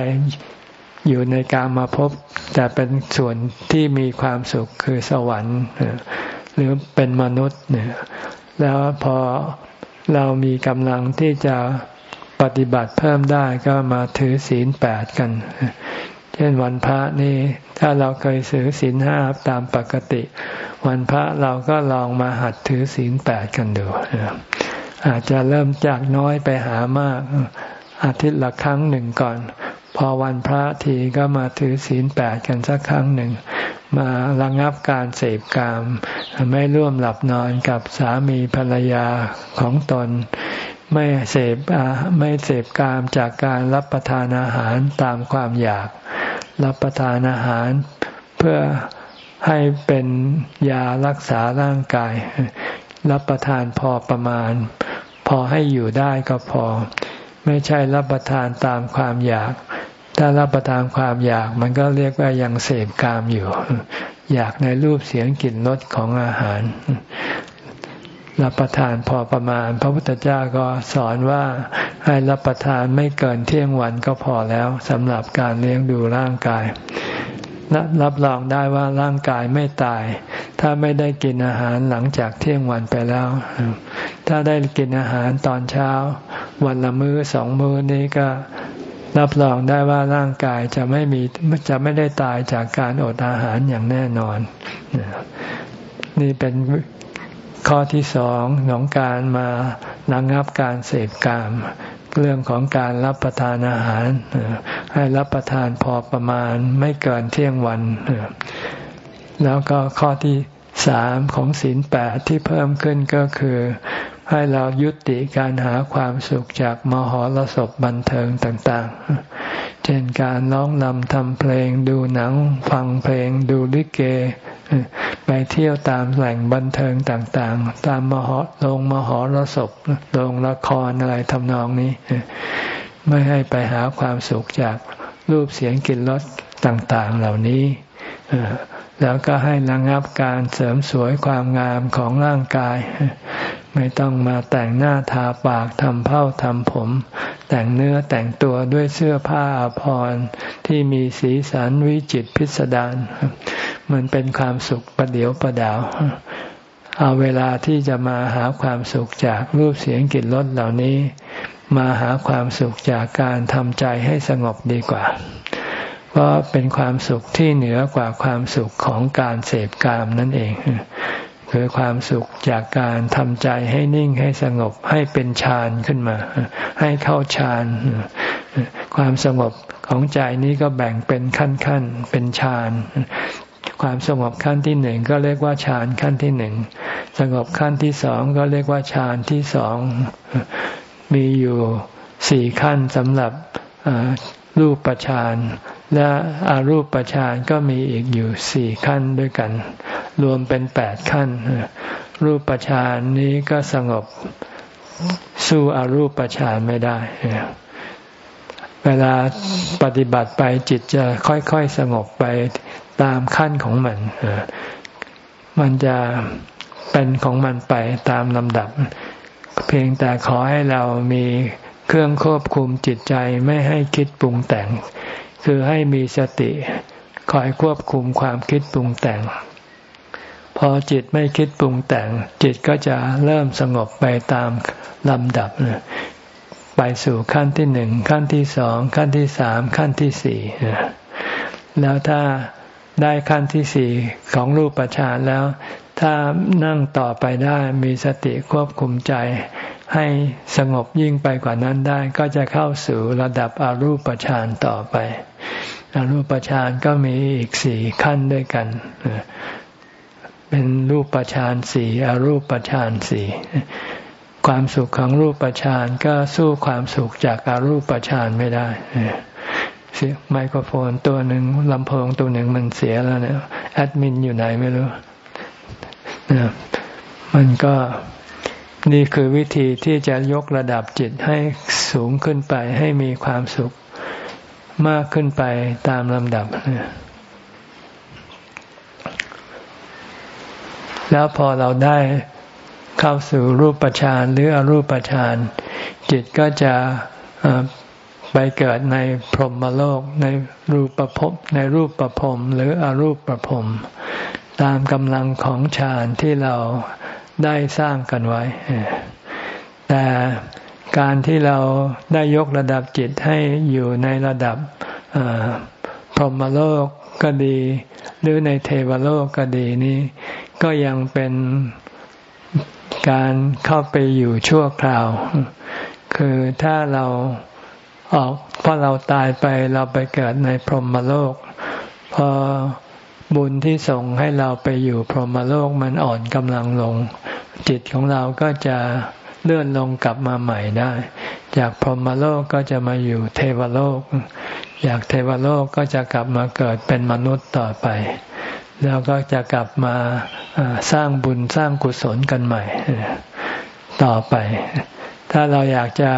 อยู่ในการมาพบแต่เป็นส่วนที่มีความสุขคือสวรรค์ หรือเป็นมนุษย์เนี่ยแล้วพอเรามีกำลังที่จะ ปฏิบัติเพิ่มได้ก็มาถือศีลแปดกัน เช่นวันพระนี่ถ้าเราเคยถือศีลห้าตามปกติ วันพระเราก็ลองมาหัดถือศีลแปดกันดูอาจจะเริ่มจากน้อยไปหามาก อาทิตย์ละครั้งหนึ่งก่อน พอวันพระทีก็มาถือศีลแปดกันสักครั้งหนึ่ง มาระงับการเสพกาม ไม่ร่วมหลับนอนกับสามีภรรยาของตน ไม่เสพไม่เสพกามจากการรับประทานอาหารตามความอยาก รับประทานอาหารเพื่อให้เป็นยารักษาร่างกาย รับประทานพอประมาณ พอให้อยู่ได้ก็พอ ไม่ใช่รับประทานตามความอยาก ถ้ารับประทานความอยากมันก็เรียกว่ายังเสพกามอยู่ อยากในรูปเสียงกลิ่นรสของอาหาร รับประทานพอประมาณ พระพุทธเจ้าก็สอนว่าให้รับประทานไม่เกินเที่ยงวันก็พอแล้วสำหรับการเลี้ยงดูร่างกายรับรองได้ว่าร่างกายไม่ตาย ถ้าไม่ได้กินอาหารหลังจากเที่ยงวันไปแล้ว ถ้าได้กินอาหารตอนเช้า วันละมือ้อสองมื้อนี้ก็รับรองได้ว่าร่างกายจะไม่มีจะไม่ได้ตายจากการอดอาหารอย่างแน่นอน นี่เป็น ข้อที่สองของการมาระงับการเสพกาม เรื่องของการรับประทานอาหาร ให้รับประทานพอประมาณไม่เกินเที่ยงวัน แล้วก็ข้อที่สามของศีลแปดที่เพิ่มขึ้นก็คือ ให้เรายุติการหาความสุขจากมหรสพบันเทิงต่างๆ เช่นการร้องนำทำเพลง ดูหนัง ฟังเพลง ดูลิเก ไปเที่ยวตามแหล่งบันเทิงต่างๆ ตามมหโรงมหรสพโรงละครอะไรทำนองนี้ ไม่ให้ไปหาความสุขจากรูปเสียงกลิ่นรสต่างๆ เหล่านี้ แล้วก็ให้ระงับการเสริมสวยความงามของร่างกาย ไม่ต้องมาแต่งหน้าทาปากทำเผ้าทำผม แต่งเนื้อแต่งตัวด้วยเสื้อผ้าอภรรที่มีสีสันวิจิตพิสดารมันเป็นความสุขประเดียวประดาวเอาเวลาที่จะมาหาความสุขจากรูปเสียงกลิ่นรสเหล่านี้ มาหาความสุขจากการทำใจให้สงบดีกว่า พราะเป็นความสุขที่เหนือกว่าความสุขของการเสพกามนั่นเอง คือความสุขจากการทำใจให้นิ่งให้สงบให้เป็นฌานขึ้นมา ให้เข้าฌานความสงบของใจนี้ก็แบ่งเป็นขั้นๆเป็นฌานความสงบขั้นที่หนึ่งก็เรียกว่าฌานขั้นที่หนึ่งสงบขั้นที่สองก็เรียกว่าฌานที่สองมีอยู่สี่ขั้นสำหรับรูปปาน และอารูปปานก็มีอีกอยู่สี่ขั้นด้วยกัน รวมเป็นแปดขั้น รูปฌานนี้ก็สงบสู้อรูปฌานไม่ได้ เวลาปฏิบัติไปจิตจะค่อยๆสงบไปตามขั้นของมัน มันจะเป็นของมันไปตามลำดับ เพียงแต่ขอให้เรามีเครื่องควบคุมจิตใจไม่ให้คิดปรุงแต่ง คือให้มีสติคอยควบคุมความคิดปรุงแต่ง พอจิตไม่คิดปรุงแต่ง จิตก็จะเริ่มสงบไปตามลำดับ ไปสู่ขั้นที่หนึ่งขั้นที่สองขั้นที่สามขั้นที่สี่แล้วถ้าได้ขั้นที่สี่ของรูปฌานแล้ว ถ้านั่งต่อไปได้มีสติควบคุมใจ ให้สงบยิ่งไปกว่านั้นได้ก็จะเข้าสู่ระดับอรูปฌานต่อไป อรูปฌานก็มีอีกสี่ขั้นด้วยกัน เป็นรูปฌานสี่อรูปฌานสี่ความสุขของรูปฌานก็สู้ความสุขจากอารูปฌานไม่ได้เสียไมโครโฟนตัวหนึ่งลำโพงตัวหนึ่งมันเสียแล้วเนี่ยแอดมินอยู่ไหนไม่รู้นะมันก็นี่คือวิธีที่จะยกระดับจิตให้สูงขึ้นไปให้มีความสุข มากขึ้นไปตามลำดับ แล้วพอเราได้เข้าสู่รูปฌานหรืออรูปฌานจิตก็จะไปเกิดในพรหมโลก ในรูปภพในรูปประพรมหรืออรูปประพรมตามกำลังของฌานที่เราได้สร้างกันไว้ แต่ การที่เราได้ยกระดับจิตให้อยู่ในระดับพรหมโลกก็ดี หรือในเทวโลกก็ดีนี้ก็ยังเป็นการเข้าไปอยู่ชั่วคราว คือถ้าเราออกพอเราตายไปเราไปเกิดในพรหมโลก พอบุญที่ส่งให้เราไปอยู่พรหมโลกมันอ่อนกำลังลง จิตของเราก็จะ เลื่อนลงกลับมาใหม่ได้ จากพรหมโลกก็จะมาอยู่เทวโลกอยากเทวโลกก็จะกลับมาเกิดเป็นมนุษย์ต่อไป แล้วก็จะกลับมาสร้างบุญสร้างกุศลกันใหม่ ต่อไป ถ้าเราอยากจะ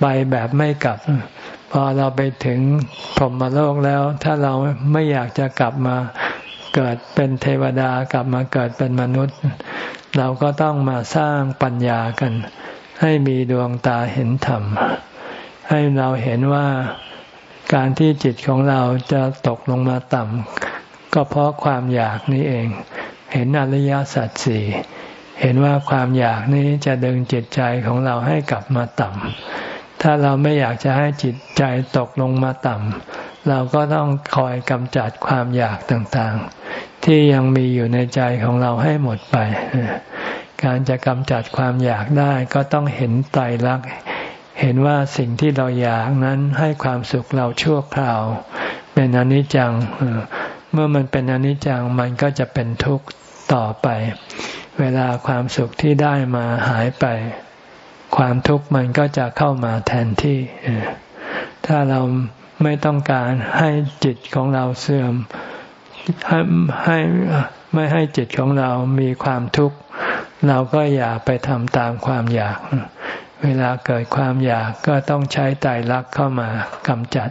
ไปแบบไม่กลับพอเราไปถึงพรหมโลกแล้ว ถ้าเราไม่อยากจะกลับมา เกิดเป็นเทวดากลับมาเกิดเป็นมนุษย์ เราก็ต้องมาสร้างปัญญากัน ให้มีดวงตาเห็นธรรม ให้เราเห็นว่าการที่จิตของเราจะตกลงมาต่ำก็เพราะความอยากนี้เอง เห็นอริยสัจสี่เห็นว่าความอยากนี้จะดึงจิตใจของเราให้กลับมาต่ำถ้าเราไม่อยากจะให้จิตใจตกลงมาต่ำ เราก็ต้องคอยกำจัดความอยากต่างๆ ที่ยังมีอยู่ในใจของเราให้หมดไป การจะกำจัดความอยากได้ก็ต้องเห็นไตรลักษณ์เห็นว่าสิ่งที่เราอยากนั้นให้ความสุขเราชั่วคราว เป็นอนิจจัง เมื่อมันเป็นอนิจจังมันก็จะเป็นทุกข์ต่อไป เวลาความสุขที่ได้มาหายไป ความทุกข์มันก็จะเข้ามาแทนที่ ถ้าเรา ไม่ต้องการให้จิตของเราเสื่อม ให้ให้ไม่ให้จิตของเรามีความทุกข์เราก็อย่าไปทำตามความอยาก เวลาเกิดความอยากก็ต้องใช้ไตรลักษ์เข้ามากำจัด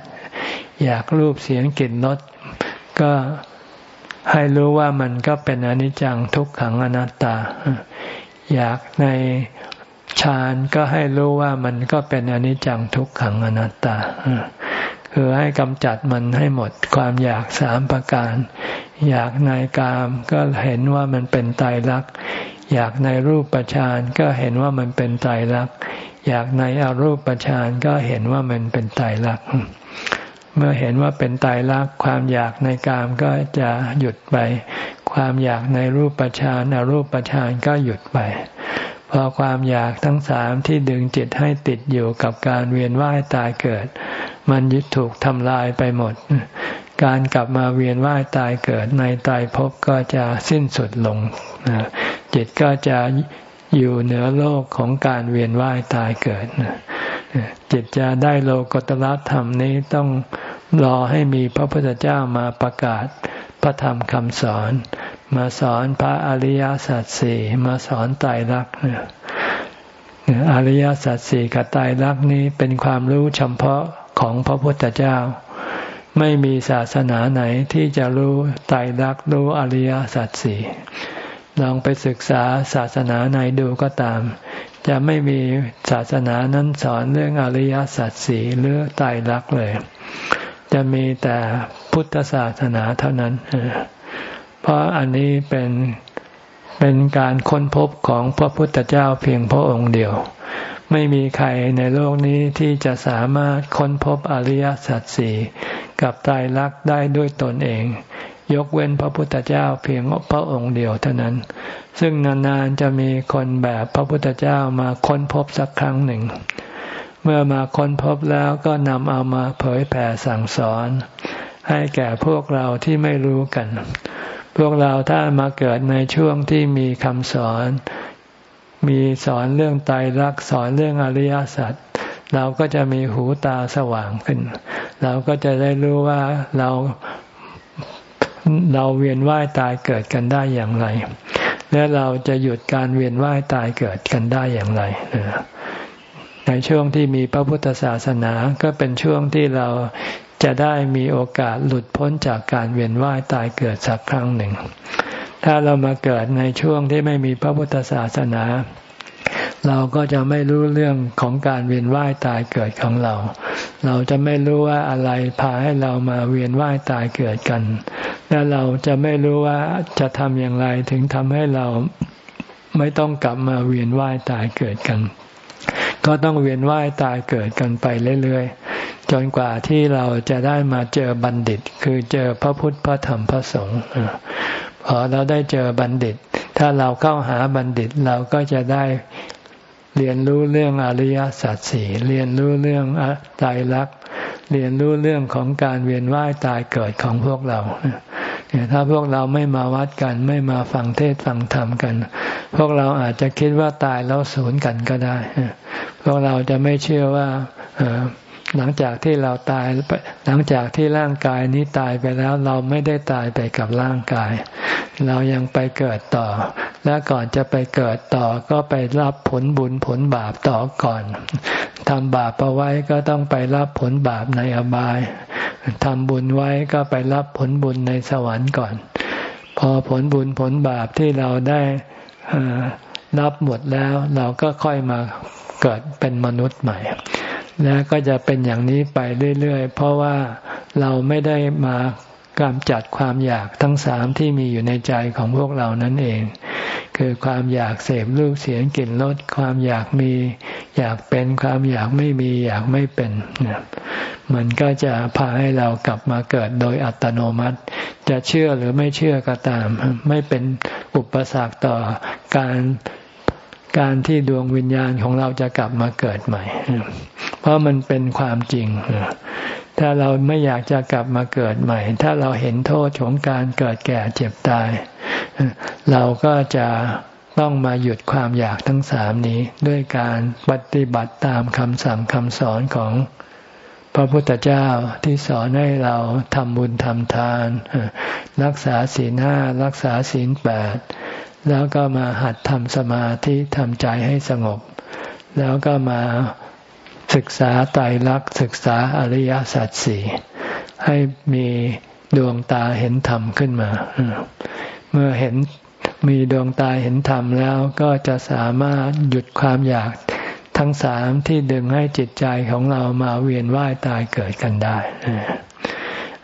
อยากรูปเสียงกลิ่นรสก็ให้รู้ว่ามันก็เป็นอนิจจังทุกขังอนัตตา อยากในฌานก็ให้รู้ว่ามันก็เป็นอนิจจังทุกขังอนัตตา คือให้กำจัดมันให้หมดความอยากสามประการ อยากในกามก็เห็นว่ามันเป็นไตรลัก อยากในรูปฌานก็เห็นว่ามันเป็นไตรลัก อยากในอรูปฌานก็เห็นว่ามันเป็นไตรลัก เมื่อเห็นว่าเป็นไตรลัก ความอยากในกามก็จะหยุดไป ความอยากในรูปฌานอรูปฌานก็หยุดไปพอความอยากทั้งสามที่ดึงจิตให้ติดอยู่กับการเวียนว่ายตายเกิด มันยึดถูกทำลายไปหมด การกลับมาเวียนว่ายตายเกิดในตายภพก็จะสิ้นสุดลง จิตก็จะอยู่เหนือโลกของการเวียนว่ายตายเกิด จิตจะได้โลกตรธรรมนี้ต้องรอให้มีพระพุทธเจ้ามาประกาศพระธรรมคำสอน มาสอนพระอริยสัจสี่มาสอนไตรลักษณ์อริยสัจสี่กับไตรลักษณ์นี้เป็นความรู้เฉพาะ ของพระพุทธเจ้า ไม่มีศาสนาไหนที่จะรู้ไตรลักษณ์รู้อริยสัจสี่ลองไปศึกษาศาสนาไหนดูก็ตาม จะไม่มีศาสนานั้นสอนเรื่องอริยสัจสี่หรือไตรลักษณ์เลย จะมีแต่พุทธศาสนาเท่านั้น เพราะอันนี้เป็นเป็นการค้นพบของพระพุทธเจ้าเพียงพระองค์เดียว ไม่มีใครในโลกนี้ที่จะสามารถค้นพบอริยสัจสี่กับตายรักได้ด้วยตนเอง ยกเว้นพระพุทธเจ้าเพียงพระองค์เดียวเท่านั้น ซึ่งนานๆจะมีคนแบบพระพุทธเจ้ามาค้นพบสักครั้งหนึ่ง เมื่อมาค้นพบแล้วก็นำเอามาเผยแผ่สั่งสอน ให้แก่พวกเราที่ไม่รู้กัน พวกเราถ้ามาเกิดในช่วงที่มีคำสอน มีสอนเรื่องไตรลักษณ์สอนเรื่องอริยสัจเราก็จะมีหูตาสว่างขึ้น เราก็จะได้รู้ว่าเราเราเวียนว่ายตายเกิดกันได้อย่างไร และเราจะหยุดการเวียนว่ายตายเกิดกันได้อย่างไรในช่วงที่มีพระพุทธศาสนาก็เป็นช่วงที่เราจะได้มีโอกาสหลุดพ้นจากการเวียนว่ายตายเกิดสักครั้งหนึ่ง ถ้าเรามาเกิดในช่วงที่ไม่มีพระพุทธศาสนา เราก็จะไม่รู้เรื่องของการเวียนว่ายตายเกิดของเรา เราจะไม่รู้ว่าอะไรพาให้เรามาเวียนว่ายตายเกิดกัน และเราจะไม่รู้ว่าจะทำอย่างไรถึงทำให้เราไม่ต้องกลับมาเวียนว่ายตายเกิดกัน ก็ต้องเวียนว่ายตายเกิดกันไปเรื่อยๆ จนกว่าที่เราจะได้มาเจอบัณฑิต คือเจอพระพุทธพระธรรมพระสงฆ์ พอเราได้เจอบัณฑิต ถ้าเราเข้าหาบัณฑิตเราก็จะได้เรียนรู้เรื่องอริยสัจสี่เรียนรู้เรื่องตายรักเรียนรู้เรื่องของการเวียนว่ายตายเกิดของพวกเราถ้าพวกเราไม่มาวัดกัน ไม่มาฟังเทศฟังธรรมกัน พวกเราอาจจะคิดว่าตายแล้วสูญกันก็ได้ พวกเราจะไม่เชื่อว่า หลังจากที่เราตายหลังจากที่ร่างกายนี้ตายไปแล้วเราไม่ได้ตายไปกับร่างกาย เรายังไปเกิดต่อ และก่อนจะไปเกิดต่อก็ไปรับผลบุญผลบาปต่อก่อนทำบาปเอาไว้ก็ต้องไปรับผลบาปในอบายทำบุญไว้ก็ไปรับผลบุญในสวรรค์ก่อน พอผลบุญผลบาปที่เราได้รับหมดแล้ว เราก็ค่อยมาเกิดเป็นมนุษย์ใหม่ และก็จะเป็นอย่างนี้ไปเรื่อยๆ เพราะว่าเราไม่ได้มากำจัดความอยากทั้งสามที่มีอยู่ในใจของพวกเรานั่นเอง คือความอยากเสพรูปเสียงกลิ่นรสความอยากมี อยากเป็นความอยากไม่มีอยากไม่เป็นมันก็จะพาให้เรากลับมาเกิดโดยอัตโนมัติ จะเชื่อหรือไม่เชื่อก็ตาม ไม่เป็นอุปสรรคต่อการ การที่ดวงวิญญาณของเราจะกลับมาเกิดใหม่ เพราะมันเป็นความจริง ถ้าเราไม่อยากจะกลับมาเกิดใหม่ ถ้าเราเห็นโทษของการเกิดแก่เจ็บตาย เราก็จะต้องมาหยุดความอยากทั้งสามนี้ ด้วยการปฏิบัติตามคำสั่งคำสอนของพระพุทธเจ้าที่สอนให้เราทำบุญทำทาน รักษาศีลห้ารักษาศีลแปด แล้วก็มาหัดทำสมาธิทำใจให้สงบ แล้วก็มาศึกษาไตรลักษณ์ศึกษาอริยสัจสี่ให้มีดวงตาเห็นธรรมขึ้นมา เมื่อเห็นมีดวงตาเห็นธรรมแล้วก็จะสามารถหยุดความอยากทั้งสามที่ดึงให้จิตใจของเรามาเวียนว่ายตายเกิดกันได้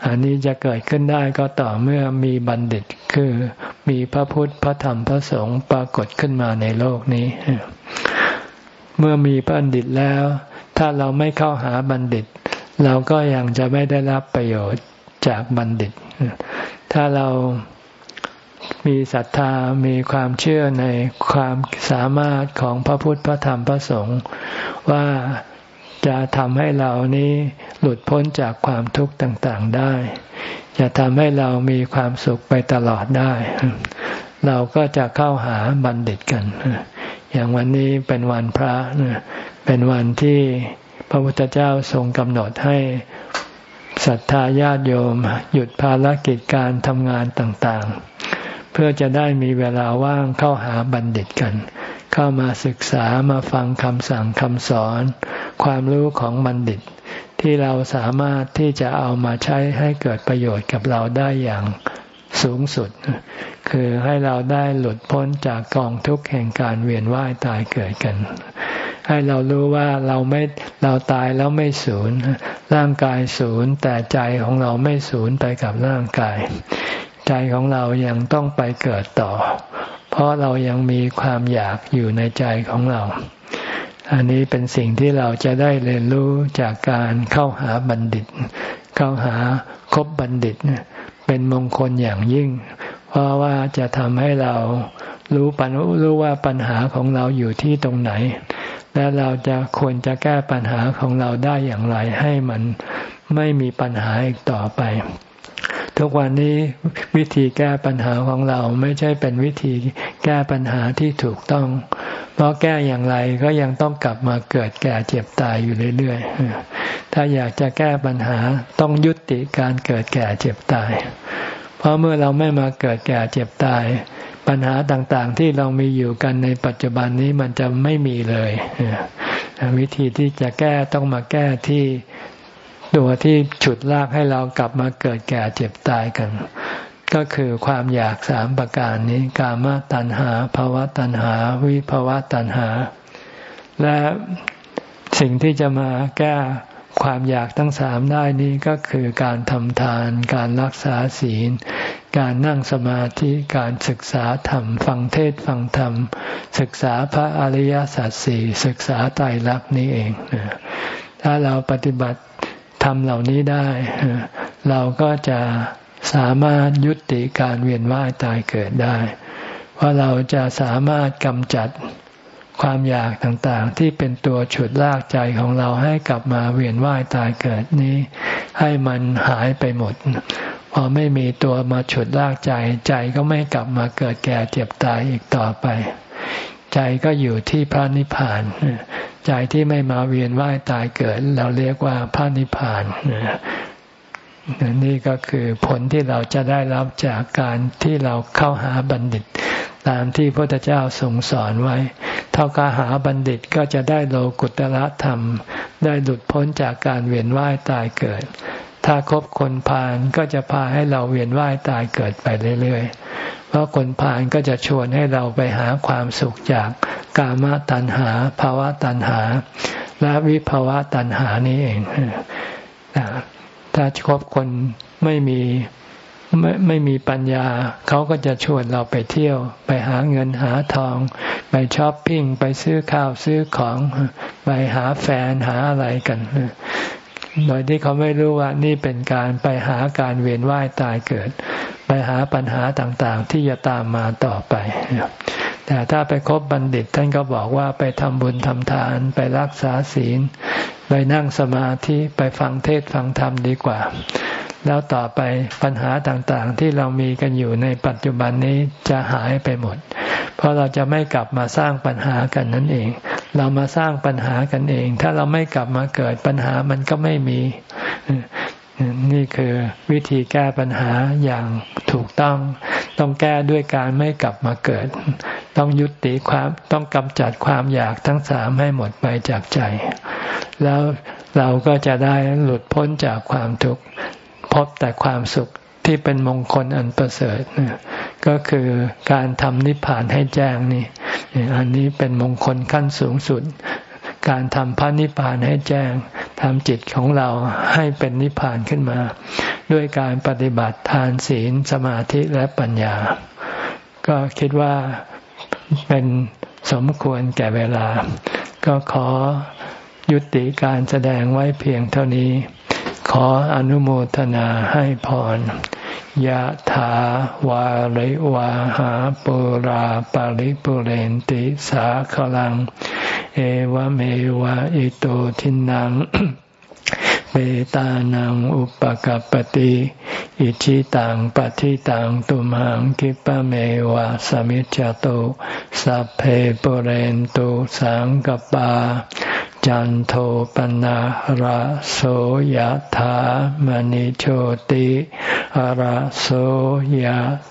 อันนี้จะเกิดขึ้นได้ก็ต่อเมื่อมีบัณฑิตคือ มีพระพุทธพระธรรมพระสงฆ์ปรากฏขึ้นมาในโลกนี้ เมื่อมีบัณฑิตแล้ว ถ้าเราไม่เข้าหาบัณฑิต เราก็ยังจะไม่ได้รับประโยชน์จากบัณฑิต ถ้าเรามีศรัทธา มีความเชื่อในความสามารถของพระพุทธพระธรรมพระสงฆ์ว่าจะทำให้เรานี้หลุดพ้นจากความทุกข์ต่างๆได้ จะทำให้เรามีความสุขไปตลอดได้ เราก็จะเข้าหาบัณฑิตกัน อย่างวันนี้เป็นวันพระ เป็นวันที่พระพุทธเจ้าทรงกำหนดให้ศรัทธาญาติโยม หยุดภารกิจการทำงานต่างๆ เพื่อจะได้มีเวลาว่างเข้าหาบัณฑิตกัน เข้ามาศึกษามาฟังคำสั่งคำสอน ความรู้ของบัณฑิต ที่เราสามารถที่จะเอามาใช้ให้เกิดประโยชน์กับเราได้อย่างสูงสุด คือให้เราได้หลุดพ้นจากกองทุกข์แห่งการเวียนว่ายตายเกิดกัน ให้เรารู้ว่าเราไม่เราตายแล้วไม่สูญร่างกายสูญแต่ใจของเราไม่สูญไปกับร่างกาย ใจของเรายังต้องไปเกิดต่อ เพราะเรายังมีความอยากอยู่ในใจของเรา อันนี้เป็นสิ่งที่เราจะได้เรียนรู้จากการเข้าหาบัณฑิต เข้าหาคบบัณฑิต เป็นมงคลอย่างยิ่ง เพราะว่าจะทำให้เรารู้ปัญรู้ว่าปัญหาของเราอยู่ที่ตรงไหน และเราจะควรจะแก้ปัญหาของเราได้อย่างไรให้มันไม่มีปัญหาอีกต่อไป ทุกวันนี้วิธีแก้ปัญหาของเราไม่ใช่เป็นวิธีแก้ปัญหาที่ถูกต้อง เพราะแก้อย่างไรก็ยังต้องกลับมาเกิดแก่เจ็บตายอยู่เรื่อยๆ ถ้าอยากจะแก้ปัญหาต้องยุติการเกิดแก่เจ็บตาย เพราะเมื่อเราไม่มาเกิดแก่เจ็บตาย ปัญหาต่างๆที่เรามีอยู่กันในปัจจุบันนี้มันจะไม่มีเลย วิธีที่จะแก้ต้องมาแก้ที่ ตัวที่ฉุดลากให้เรากลับมาเกิดแก่เจ็บตายกัน ก็คือความอยากสามประการนี้กามตัณหาภาวะตัณหา วิภาวะตัณหา และสิ่งที่จะมาแก้ความอยากทั้งสามได้นี้ก็คือการทำทาน การรักษาศีล การนั่งสมาธิการศึกษาธรรม ฟังเทศฟังธรรม ศึกษาพระอริยสัจสี่ศึกษาไตรลักษณ์นี้เองถ้าเราปฏิบัติ ทำเหล่านี้ได้ เราก็จะสามารถยุติการเวียนว่ายตายเกิดได้ เพราะเราจะสามารถกำจัดความอยากต่างๆ ที่เป็นตัวฉุดลากใจของเราให้กลับมาเวียนว่ายตายเกิดนี้ ให้มันหายไปหมด พอไม่มีตัวมาฉุดลากใจใจก็ไม่กลับมาเกิดแก่เจ็บตายอีกต่อไป ใจก็อยู่ที่พระนิพพาน ใจที่ไม่มาเวียนว่ายตายเกิด เราเรียกว่าพระนิพพานนี่ก็คือผลที่เราจะได้รับจากการที่เราเข้าหาบัณฑิต ตามที่พระพุทธเจ้าทรงสอนไว้ เท่ากับหาบัณฑิตก็จะได้โลกุตละธรรม ได้หลุดพ้นจากการเวียนว่ายตายเกิด ถ้าคบคนพาลก็จะพาให้เราเวียนว่ายตายเกิดไปเรื่อยๆ เพราะคนพาลก็จะชวนให้เราไปหาความสุขจากกามตัณหาภาวะตัณหา และวิภาวะตัณหานี้เอง ถ้าคบคนไม่มีไม่ไม่มีปัญญา เขาก็จะชวนเราไปเที่ยว ไปหาเงินหาทอง ไปช้อปปิ้ง ไปซื้อข้าวซื้อของ ไปหาแฟนหาอะไรกัน โดยที่เขาไม่รู้ว่านี่เป็นการไปหาการเวียนว่ายตายเกิด ไปหาปัญหาต่างๆ ที่จะตามมาต่อไป แต่ถ้าไปคบบัณฑิตท่านก็บอกว่าไปทำบุญทำทาน ไปรักษาศีล ไปนั่งสมาธิ ไปฟังเทศฟังธรรมดีกว่า แล้วต่อไปปัญหาต่างๆ ที่เรามีกันอยู่ในปัจจุบันนี้จะหายไปหมด เพราะเราจะไม่กลับมาสร้างปัญหากันนั่นเอง เรามาสร้างปัญหากันเอง ถ้าเราไม่กลับมาเกิดปัญหามันก็ไม่มี นี่คือวิธีแก้ปัญหาอย่างถูกต้อง ต้องแก้ด้วยการไม่กลับมาเกิด ต้องยุติความต้องกำจัดความอยากทั้งสามให้หมดไปจากใจ แล้วเราก็จะได้หลุดพ้นจากความทุกข์ พบแต่ความสุขที่เป็นมงคลอันประเสริฐก็คือการทำนิพพานให้แจ้งนี่อันนี้เป็นมงคลขั้นสูงสุด การทำพระนิพพานให้แจ้งทำจิตของเราให้เป็นนิพพานขึ้นมา ด้วยการปฏิบัติทานศีลสมาธิและปัญญา ก็คิดว่าเป็นสมควรแก่เวลา ก็ขอยุติการแสดงไว้เพียงเท่านี้ ขออนุโมทนาให้พรยะถาวาริวาหาปุราปาริปุเรนติสาขลัง เอวเมวะอิโตทินังเบตานังอุปกัปติอิชิตังปฏิตังตุมหังคิปะเมวะสมิจจโตสัพเพปุเรนตุสังกปา จันโทปนะระโสยธามณิโชติระโสย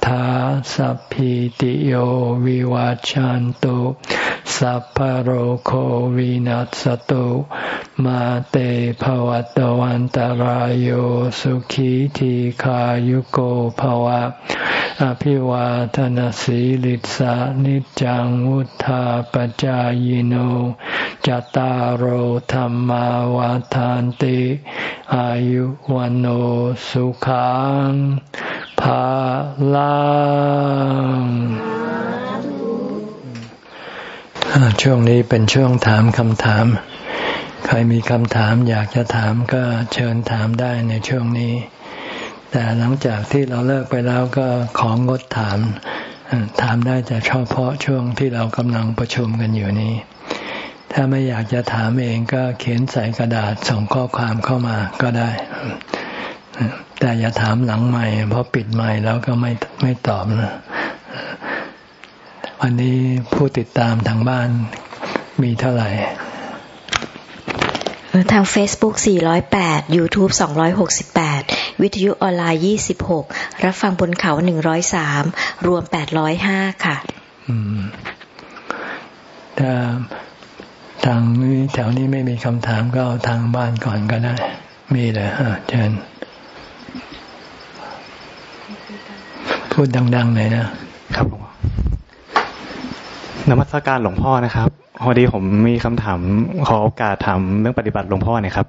ธาสัพพิติโยวิวาจันตุสัพพโรโควินัสตุมาเตภวัตวันตารโยสุขีทีขายุโกภวะ อภิวาทนสีลิสานิจังวุธาปจายโนจตารโหธรรมวาทานติ อายุวันโอสุขังภาลังช่วงนี้เป็นช่วงถามคำถาม ใครมีคำถามอยากจะถามก็เชิญถามได้ในช่วงนี้ แต่หลังจากที่เราเลิกไปแล้วก็ของงดถาม ถามได้แต่เฉพาะช่วงที่เรากำลังประชุมกันอยู่นี้ ถ้าไม่อยากจะถามเองก็เขียนใส่กระดาษส่งข้อความเข้ามาก็ได้ แต่อย่าถามหลังใหม่เพราะปิดใหม่แล้วก็ไม่ไม่ตอบนะวันนี้ผู้ติดตามทางบ้านมีเท่าไหร่ทาง Facebook 408 YouTube 268 วิทยุออนไลน์ 26 รับฟังบนเขา 103 รวม 805 ค่ะถ้าทางนี้แถวนี้ไม่มีคำถามก็เอาทางบ้านก่อนก็ได้ มีเลยเชิญพูดดังๆเลยนะครับนมัสการหลวงพ่อนะครับพอดีผมมีคำถามขอโอกาสถามเรื่องปฏิบัติหลวงพ่อหน่อยครับ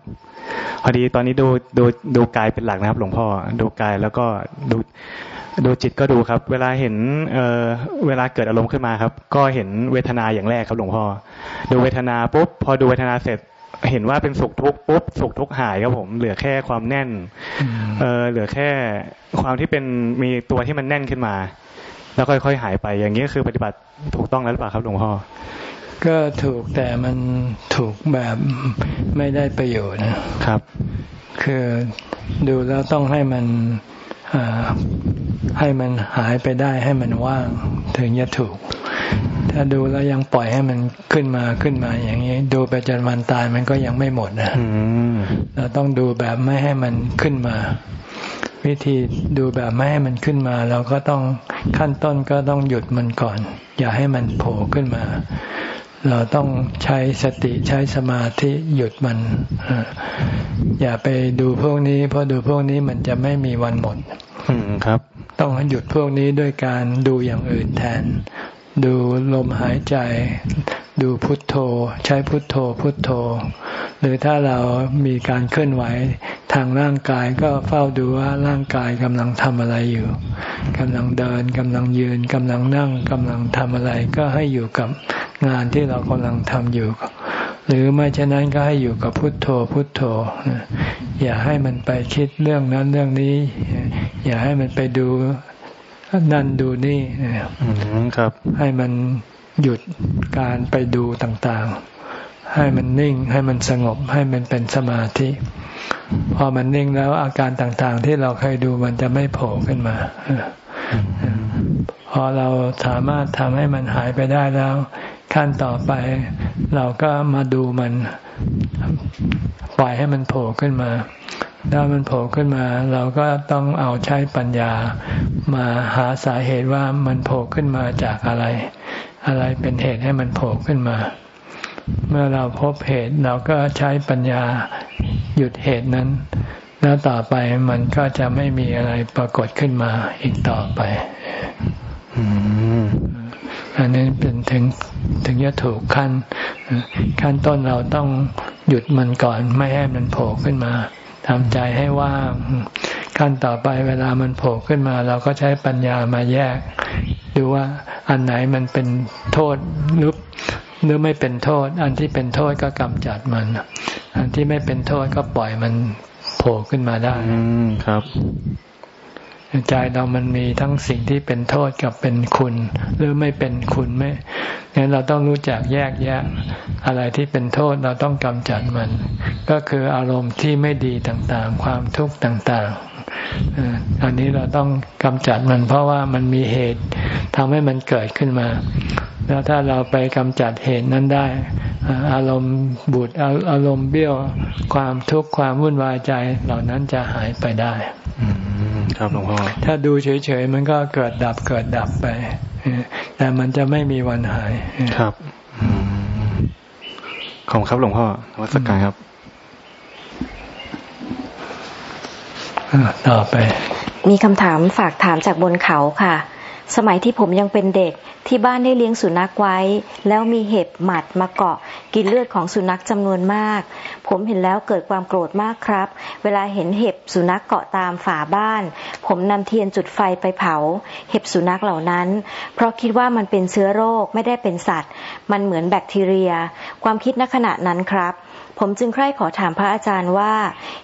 พอดีตอนนี้ดูดูดูกายเป็นหลักนะครับ หลวงพ่อดูกายแล้วก็ดูดูจิตก็ดูครับ เวลาเห็นเอ่อเวลาเกิดอารมณ์ขึ้นมาครับ ก็เห็นเวทนาอย่างแรกครับ หลวงพ่อดูเวทนาปุ๊บพอดูเวทนาเสร็จเห็นว่าเป็นสุขทุกข์ปุ๊บสุขทุกข์หายครับผม เหลือแค่ความแน่น เออเหลือแค่ความที่เป็นมีตัวที่มันแน่นขึ้นมา แล้วค่อยๆหายไปอย่างนี้คือปฏิบัติถูกต้องแล้วหรือเปล่าครับหลวงพ่อ ก็ถูกแต่มันถูกแบบไม่ได้ประโยชน์นะครับ คือดูแล้วต้องให้มันให้มันหายไปได้ให้มันว่างถึงจะถูก ถ้าดูแล้วยังปล่อยให้มันขึ้นมาขึ้นมาอย่างนี้ ดูไปจนวันตายมันก็ยังไม่หมดนะเราต้องดูแบบไม่ให้มันขึ้นมา วิธีดูแบบไม่ให้มันขึ้นมา เราก็ต้องขั้นต้นก็ต้องหยุดมันก่อน อย่าให้มันโผล่ขึ้นมา เราต้องใช้สติใช้สมาธิหยุดมัน อย่าไปดูพวกนี้ เพราะดูพวกนี้มันจะไม่มีวันหมดครับ ต้องหยุดพวกนี้ด้วยการดูอย่างอื่นแทน ดูลมหายใจ ดูพุทโธ ใช้พุทโธ พุทโธ หรือถ้าเรามีการเคลื่อนไหวทางร่างกายก็เฝ้าดูว่าร่างกายกำลังทำอะไรอยู่กำลังเดินกำลังยืนกำลังนั่งกำลังทำอะไร ก็ให้อยู่กับงานที่เรากำลังทำอยู่ หรือไม่เช่นนั้นก็ให้อยู่กับพุทโธ พุทโธ อย่าให้มันไปคิดเรื่องนั้นเรื่องนี้ อย่าให้มันไปดู นั่นดูนี่ครับ ให้มันหยุดการไปดูต่างๆ ให้มันนิ่ง ให้มันสงบ ให้มันเป็นสมาธิ พอมันนิ่งแล้วอาการต่างๆ ที่เราเคยดูมันจะไม่โผล่ขึ้นมาพอเราสามารถทำให้มันหายไปได้แล้ว ขั้นต่อไปเราก็มาดูมัน ปล่อยให้มันโผล่ขึ้นมา ถ้ามันโผล่ขึ้นมา เราก็ต้องเอาใช้ปัญญา มาหาสาเหตุว่ามันโผล่ขึ้นมาจากอะไร อะไรเป็นเหตุให้มันโผล่ขึ้นมา เมื่อเราพบเหตุเราก็ใช้ปัญญาหยุดเหตุนั้น แล้วต่อไปมันก็จะไม่มีอะไรปรากฏขึ้นมาอีกต่อไปอันนี้เป็นถึงถึงจะถูกขั้น ขั้นต้นเราต้องหยุดมันก่อน ไม่ให้มันโผล่ขึ้นมา ทำใจให้ว่างขั้นต่อไปเวลามันโผล่ขึ้นมา เราก็ใช้ปัญญามาแยก ดูว่าอันไหนมันเป็นโทษหรือหรือไม่เป็นโทษ อันที่เป็นโทษก็กำจัดมัน อันที่ไม่เป็นโทษก็ปล่อยมันโผล่ขึ้นมาได้ครับ ใจเรามันมีทั้งสิ่งที่เป็นโทษกับเป็นคุณ หรือไม่เป็นคุณไม่งั้นเราต้องรู้จักแยกแยะ อะไรที่เป็นโทษเราต้องกำจัดมัน ก็คืออารมณ์ที่ไม่ดีต่างๆ ความทุกข์ต่างๆ อันนี้เราต้องกำจัดมัน เพราะว่ามันมีเหตุทำให้มันเกิดขึ้นมา แล้วถ้าเราไปกำจัดเหตุนั้นได้ อารมณ์บูดอารมณ์เบี้ยวความทุกข์ความวุ่นวายใจเหล่านั้นจะหายไปได้ ครับหลวงพ่อถ้าดูเฉยๆมันก็เกิดดับเกิดดับไปแต่มันจะไม่มีวันหายครับขอบครับหลวงพ่อวัสการครับต่อไป มีคำถามฝากถามจากบนเขาค่ะ สมัยที่ผมยังเป็นเด็กที่บ้านได้เลี้ยงสุนัขไว้ แล้วมีเห็บหมัดมาเกาะ กินเลือดของสุนัขจำนวนมาก ผมเห็นแล้วเกิดความโกรธมากครับ เวลาเห็นเห็บสุนัขเกาะตามฝาบ้าน ผมนำเทียนจุดไฟไปเผา เห็บสุนัขเหล่านั้น เพราะคิดว่ามันเป็นเชื้อโรคไม่ได้เป็นสัตว์ มันเหมือนแบคทีเรีย ความคิดณขณะนั้นครับ ผมจึงใคร่ขอถามพระอาจารย์ว่า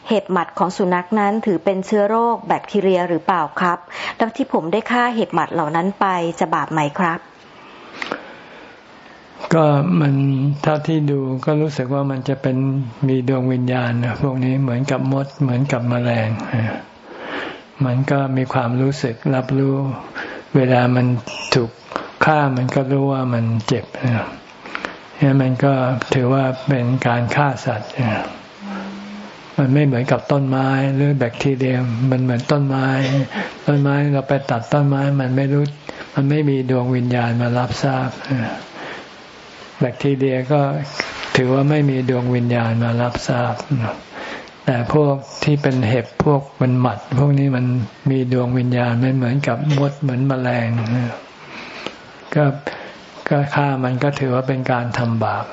เห็บหมัดของสุนัขนั้นถือเป็นเชื้อโรคแบคทีเรียหรือเปล่าครับ แล้วที่ผมได้ฆ่าเห็บหมัดเหล่านั้นไปจะบาปไหมครับ ก็มันเท่าที่ดูก็รู้สึกว่ามันจะเป็นมีดวงวิญญาณพวกนี้เหมือนกับมด เหมือนกับแมลงมันก็มีความรู้สึกรับรู้ เวลามันถูกฆ่ามันก็รู้ว่ามันเจ็บนะนี่ มันก็ถือว่าเป็นการฆ่าสัตว์มันไม่เหมือนกับต้นไม้หรือแบคทีเรียมันเหมือนต้นไม้ ต้นไม้เราไปตัดต้นไม้มันไม่รู้ มันไม่มีดวงวิญญาณมารับทราบแบคทีเรียก็ถือว่าไม่มีดวงวิญญาณมารับทราบแต่พวกที่เป็นเห็บพวกมันหมัด พวกนี้มันมีดวงวิญญาณไม่เหมือนกับมดเหมือนแมลงก็ ก็ฆ่ามันก็ถือว่าเป็นการทำบาป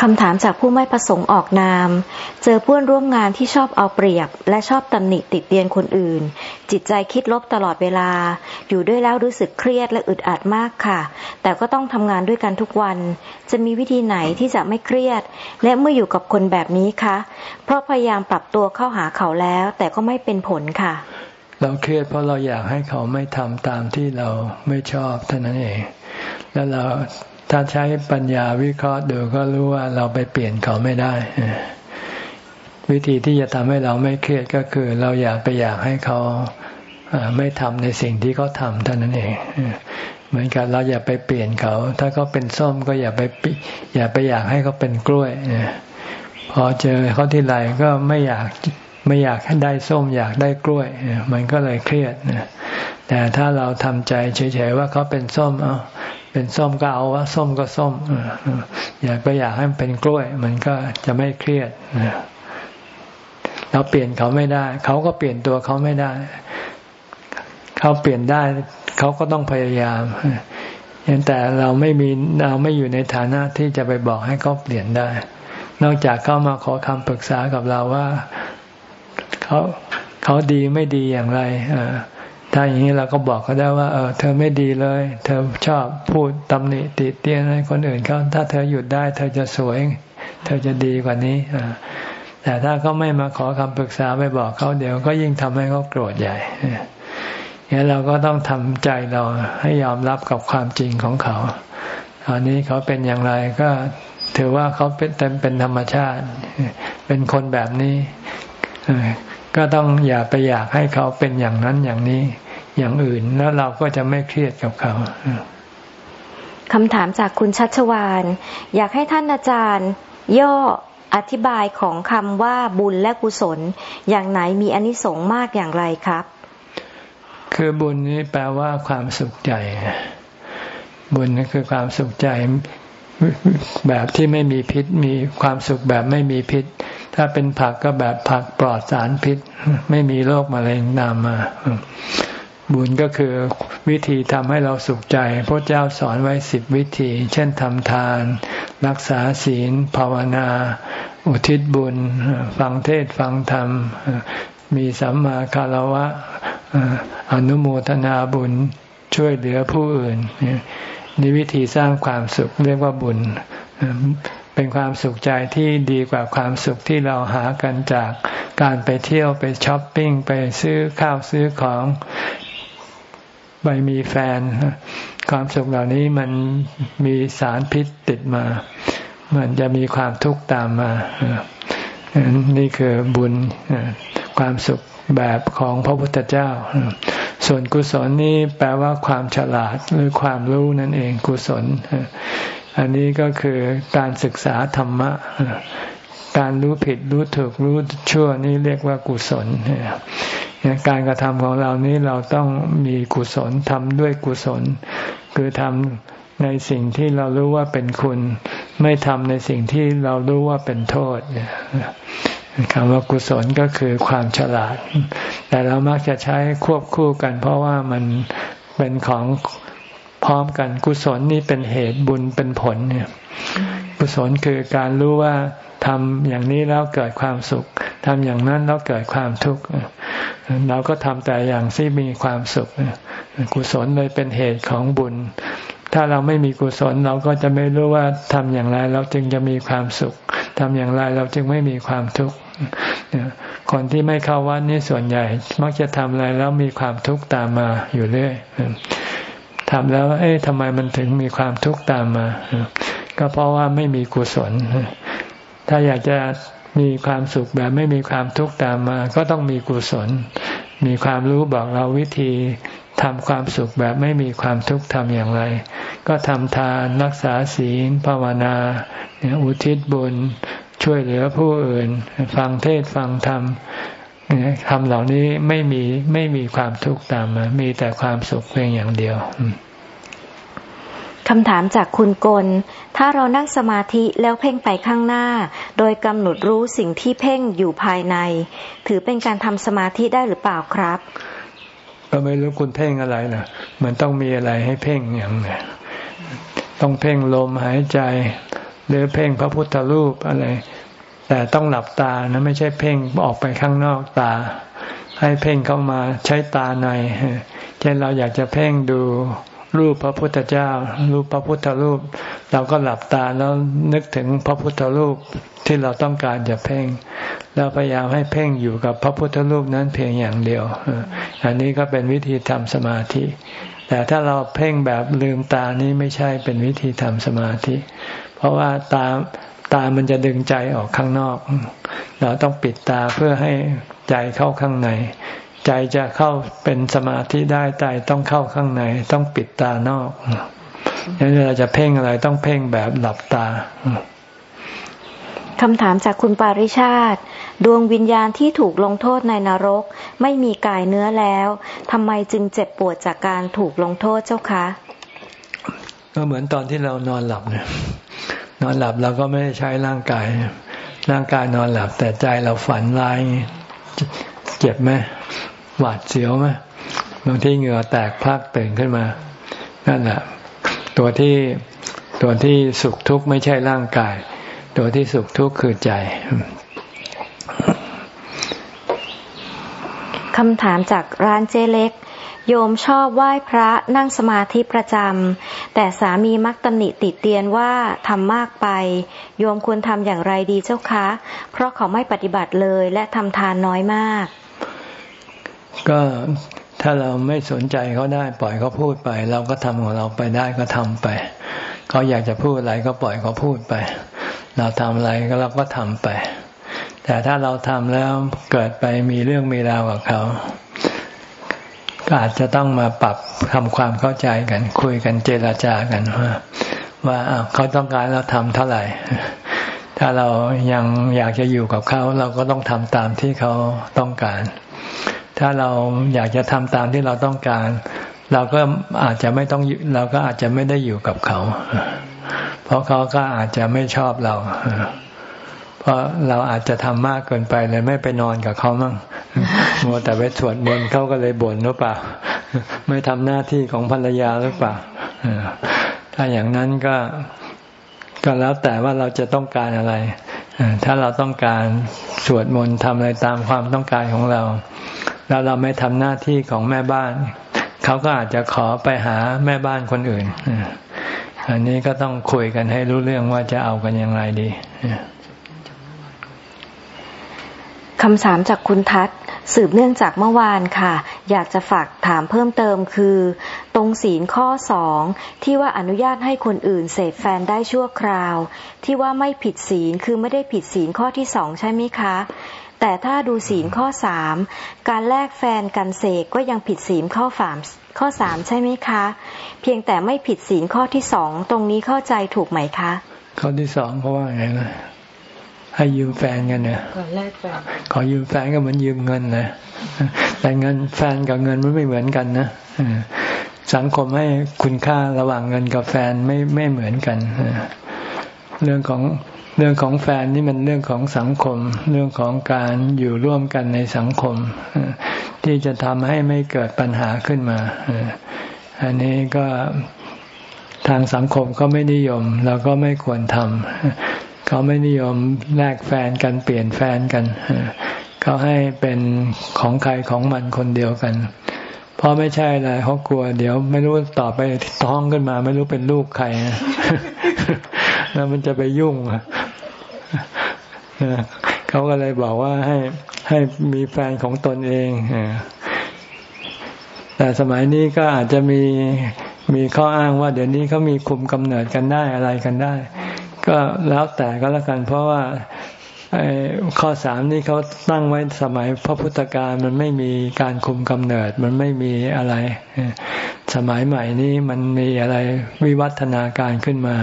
คำถามจากผู้ไม่ประสงค์ออกนาม เจอเพื่อนร่วมงานที่ชอบเอาเปรียบ และชอบตำหนิติดเตียนคนอื่น จิตใจคิดลบตลอดเวลา อยู่ด้วยแล้วรู้สึกเครียดและอึดอัดมากค่ะ แต่ก็ต้องทำงานด้วยกันทุกวัน จะมีวิธีไหนที่จะไม่เครียด และเมื่ออยู่กับคนแบบนี้คะ เพราะพยายามปรับตัวเข้าหาเขาแล้ว แต่ก็ไม่เป็นผลค่ะ เราเครียดเพราะเราอยากให้เขาไม่ทำตามที่เราไม่ชอบเท่านั้นเอง แล้วเราถ้าใช้ปัญญาวิเคราะห์ดูก็รู้ว่าเราไปเปลี่ยนเขาไม่ได้ วิธีที่จะทำให้เราไม่เครียดก็คือ เราอยากไปอยากให้เขาไม่ทำในสิ่งที่เขาทำเท่านั้นเองเหมือนกันเราอย่าไปเปลี่ยนเขา ถ้าเขาเป็นส้มก็อย่าไปอย่าไปอยากให้เขาเป็นกล้วยพอเจอเขาที่ไรก็ไม่อยาก ไม่อยากได้ส้มอยากได้กล้วย มันก็เลยเครียดแต่ถ้าเราทำใจเฉยๆว่าเขาเป็นส้มเอาเป็นส้มก็เอาว่าส้มก็ส้มอยากไปอยากให้มันเป็นกล้วย มันก็จะไม่เครียดเราเปลี่ยนเขาไม่ได้ เขาก็เปลี่ยนตัวเขาไม่ได้ เขาเปลี่ยนได้ เขาก็ต้องพยายามยังแต่เราไม่มีเราไม่อยู่ในฐานะที่จะไปบอกให้เขาเปลี่ยนได้ นอกจากเขามาขอคำปรึกษากับเราว่า เขาเขาดีไม่ดีอย่างไรถ้าอย่างนี้เราก็บอกเขาได้ว่า เออ เธอไม่ดีเลย เธอชอบพูดตำหนิติเตียนให้คนอื่นเขาถ้าเธอหยุดได้ เธอจะสวย เธอจะดีกว่านี้แต่ถ้าเขาไม่มาขอคำปรึกษาไปบอกเขาเดี๋ยวก็ยิ่งทำให้เขาโกรธใหญ่เนี่ยเราก็ต้องทำใจเราให้ยอมรับกับความจริงของเขาตอนนี้เขาเป็นอย่างไรก็ถือว่าเขาเป็นเต็มเป็นธรรมชาติ เป็นคนแบบนี้ ก็ต้องอย่าไปอยากให้เขาเป็นอย่างนั้นอย่างนี้อย่างอื่นแล้วเราก็จะไม่เครียดกับเขาคำถามจากคุณชัชวานอยากให้ท่านอาจารย์ ย่ออธิบายของคำว่าบุญและกุศล อย่างไหนมีอนิสงส์มากอย่างไรครับ คือบุญนี้แปลว่าความสุขใจ บุญนี่คือความสุขใจแบบที่ไม่มีพิษมีความสุขแบบไม่มีพิษ ถ้าเป็นผักก็แบบผักปลอดสารพิษ ไม่มีโรคมะเร็งนามมา บุญก็คือวิธีทำให้เราสุขใจ พระเจ้าสอนไว้สิบวิธี เช่นทำทาน รักษาศีล ภาวนา อุทิศบุญ ฟังเทศฟังธรรม มีสัมมาคารวะ อนุโมทนาบุญช่วยเหลือผู้อื่นนี่วิธีสร้างความสุขเรียกว่าบุญ เป็นความสุขใจที่ดีกว่าความสุขที่เราหากันจากการไปเที่ยวไปช้อปปิ้งไปซื้อข้าวซื้อของไปมีแฟน ความสุขเหล่านี้มันมีสารพิษติดมา มันจะมีความทุกข์ตามมา นี่คือบุญความสุขแบบของพระพุทธเจ้า ส่วนกุศลนี่แปลว่าความฉลาดหรือความรู้นั่นเองกุศล อันนี้ก็คือการศึกษาธรรมะ การรู้ผิดรู้ถูกรู้ชั่วนี่เรียกว่ากุศลการกระทำของเรานี้เราต้องมีกุศลทำด้วยกุศล คือทำในสิ่งที่เรารู้ว่าเป็นคุณ ไม่ทำในสิ่งที่เรารู้ว่าเป็นโทษคำว่ากุศลก็คือความฉลาด แต่เรามักจะใช้ควบคู่กัน เพราะว่ามันเป็นของ พร้อมกัน กุศลนี่เป็นเหตุบุญเป็นผลเนี่ย กุศลคือการรู้ว่าทำอย่างนี้แล้วเกิดความสุขทำอย่างนั้นแล้วเกิดความทุกข์เราก็ทำแต่อย่างที่มีความสุขกุศลเลยเป็นเหตุของบุญ ถ้าเราไม่มีกุศลเราก็จะไม่รู้ว่าทำอย่างไรเราจึงจะมีความสุขทำอย่างไรเราจึงไม่มีความทุกข์คนที่ไม่เข้าวัดนี่ส่วนใหญ่ มักจะทำอะไรแล้วมีความทุกข์ตามมาอยู่เรื่อย ทำแล้ว เอ๊ะทำไมมันถึงมีความทุกข์ตามมา ก็เพราะว่าไม่มีกุศล ถ้าอยากจะมีความสุขแบบไม่มีความทุกข์ตามมา ก็ต้องมีกุศล มีความรู้บอกเราวิธีทำความสุขแบบไม่มีความทุกข์ทำอย่างไร ก็ทำทานรักษาศีลภาวนาอุทิศบุญ ช่วยเหลือผู้อื่น ฟังเทศฟังธรรม ทำเหล่านี้ไม่มีไม่มีความทุกข์ตามมา มีแต่ความสุขเพียงอย่างเดียวคำถามจากคุณกล ถ้าเรานั่งสมาธิแล้วเพ่งไปข้างหน้า โดยกำหนดรู้สิ่งที่เพ่งอยู่ภายใน ถือเป็นการทำสมาธิได้หรือเปล่าครับ ก็ไม่รู้คุณเพ่งอะไรนะมันต้องมีอะไรให้เพ่งอย่างนี้ต้องเพ่งลมหายใจ หรือเพ่งพระพุทธรูปอะไร แต่ต้องหลับตานะไม่ใช่เพ่งออกไปข้างนอกตา ให้เพ่งเข้ามาใช้ตาในเช่นเราอยากจะเพ่งดูรูปพระพุทธเจ้า รูปพระพุทธรูป เราก็หลับตาแล้วนึกถึงพระพุทธรูปที่เราต้องการจะเพ่งแล้วพยายามให้เพ่งอยู่กับพระพุทธรูปนั้นเพียงอย่างเดียว อันนี้ก็เป็นวิธีทำสมาธิ แต่ถ้าเราเพ่งแบบลืมตานี้ไม่ใช่เป็นวิธีทำสมาธิ เพราะว่าตา ตามันจะดึงใจออกข้างนอก เราต้องปิดตาเพื่อให้ใจเข้าข้างใน ใจจะเข้าเป็นสมาธิได้ใจต้องเข้าข้างใน ต้องปิดตานอกดังนั้นเราจะเพ่งอะไรต้องเพ่งแบบหลับตาคำถามจากคุณปาริชาติ ดวงวิญญาณที่ถูกลงโทษในนรก ไม่มีกายเนื้อแล้วทำไมจึงเจ็บปวดจากการถูกลงโทษเจ้าคะ ก็เหมือนตอนที่เรานอนหลับเนี่ย นอนหลับเราก็ไม่ได้ใช้ร่างกาย ร่างกายนอนหลับ แต่ใจเราฝันร้ายเจ็บไหมหวาดเสียวไหมบางที่เหงื่อแตกพักตื่นขึ้นมา นั่นแหละตัวที่ตัวที่สุขทุกข์ไม่ใช่ร่างกาย ตัวที่สุขทุกข์คือใจคำถามจากร้านเจเล็ก โยมชอบไหว้พระนั่งสมาธิประจำ แต่สามีมักตำหนิติเตียนว่าทำมากไป โยมควรทำอย่างไรดีเจ้าคะ เพราะเขาไม่ปฏิบัติเลยและทำทานน้อยมาก ก็ถ้าเราไม่สนใจเขาได้ปล่อยเขาพูดไป เราก็ทำของเราไปได้ก็ทำไป เขาอยากจะพูดอะไรก็ปล่อยเขาพูดไป เราทำอะไรก็เราก็ทำไป แต่ถ้าเราทำแล้วเกิดไปมีเรื่องมีราวกับเขา ก็อาจจะต้องมาปรับทำความเข้าใจกัน คุยกันเจรจากันว่าว่าเขาต้องการเราทำเท่าไหร่ ถ้าเรายังอยากจะอยู่กับเขา เราก็ต้องทำตามที่เขาต้องการ ถ้าเราอยากจะทำตามที่เราต้องการ เราก็อาจจะไม่ต้องเราก็อาจจะไม่ได้อยู่กับเขา เพราะเขาก็อาจจะไม่ชอบเรา เพราะเราอาจจะทำมากเกินไปเลยไม่ไปนอนกับเขามั่งมัวแต่ไปสวดมนต์เขาก็เลยบ่นหรือเปล่า ไม่ทำหน้าที่ของภรรยาหรือเปล่าถ้าอย่างนั้นก็ก็แล้วแต่ว่าเราจะต้องการอะไร ถ้าเราต้องการสวดมนต์ทำอะไรตามความต้องการของเรา แล้วเราไม่ทำหน้าที่ของแม่บ้าน เขาก็อาจจะขอไปหาแม่บ้านคนอื่น อันนี้ก็ต้องคุยกันให้รู้เรื่องว่าจะเอากันอย่างไรดี คำถามจากคุณทัศน์สืบเนื่องจากเมื่อวานค่ะ อยากจะฝากถามเพิ่มเติมคือ ตรงศีลข้อสองที่ว่าอนุญาตให้คนอื่นเสพแฟนได้ชั่วคราว ที่ว่าไม่ผิดศีลคือไม่ได้ผิดศีลข้อที่สองใช่ไหมคะ แต่ถ้าดูศีลข้อสามการแลกแฟนกันเสกก็ยังผิดศีลข้อฝามข้อสามใช่ไหมคะ เพียงแต่ไม่ผิดศีลข้อที่สองตรงนี้เข้าใจถูกไหมคะ ข้อที่สองเขาว่าไงนะ ให้ยืมแฟนกันเนี่ยขอแลกแฟนขอยืมแฟนก็เหมือนยืมเงินนะแต่เงินแฟนกับเงินมันไม่เหมือนกันนะสังคมให้คุณค่าระหว่างเงินกับแฟนไม่ไม่เหมือนกันเรื่องของเรื่องของแฟนนี่มันเรื่องของสังคม เรื่องของการอยู่ร่วมกันในสังคม ที่จะทำให้ไม่เกิดปัญหาขึ้นมาอันนี้ก็ทางสังคมก็ไม่นิยม เราก็ไม่ควรทำ เขาไม่นิยมแลกแฟนกันเปลี่ยนแฟนกันเขาให้เป็นของใครของมันคนเดียวกันเพราะไม่ใช่อะไรเขากลัว เดี๋ยวไม่รู้ต่อไปท้องขึ้นมา ไม่รู้เป็นลูกใครแล้วมันจะไปยุ่งเขาก็เลยบอกว่าให้ให้มีแฟนของตนเองแต่สมัยนี้ก็อาจจะมีมีข้ออ้างว่า เดี๋ยวนี้เขามีคุมกำเนิดกันได้อะไรกันได้ ก็แล้วแต่ก็แล้วกัน เพราะว่าข้อสามนี่เขาตั้งไว้สมัยพระพุทธการมันไม่มีการคุมกำเนิด มันไม่มีอะไร สมัยใหม่นี้มันมีอะไรวิวัฒนาการขึ้นมา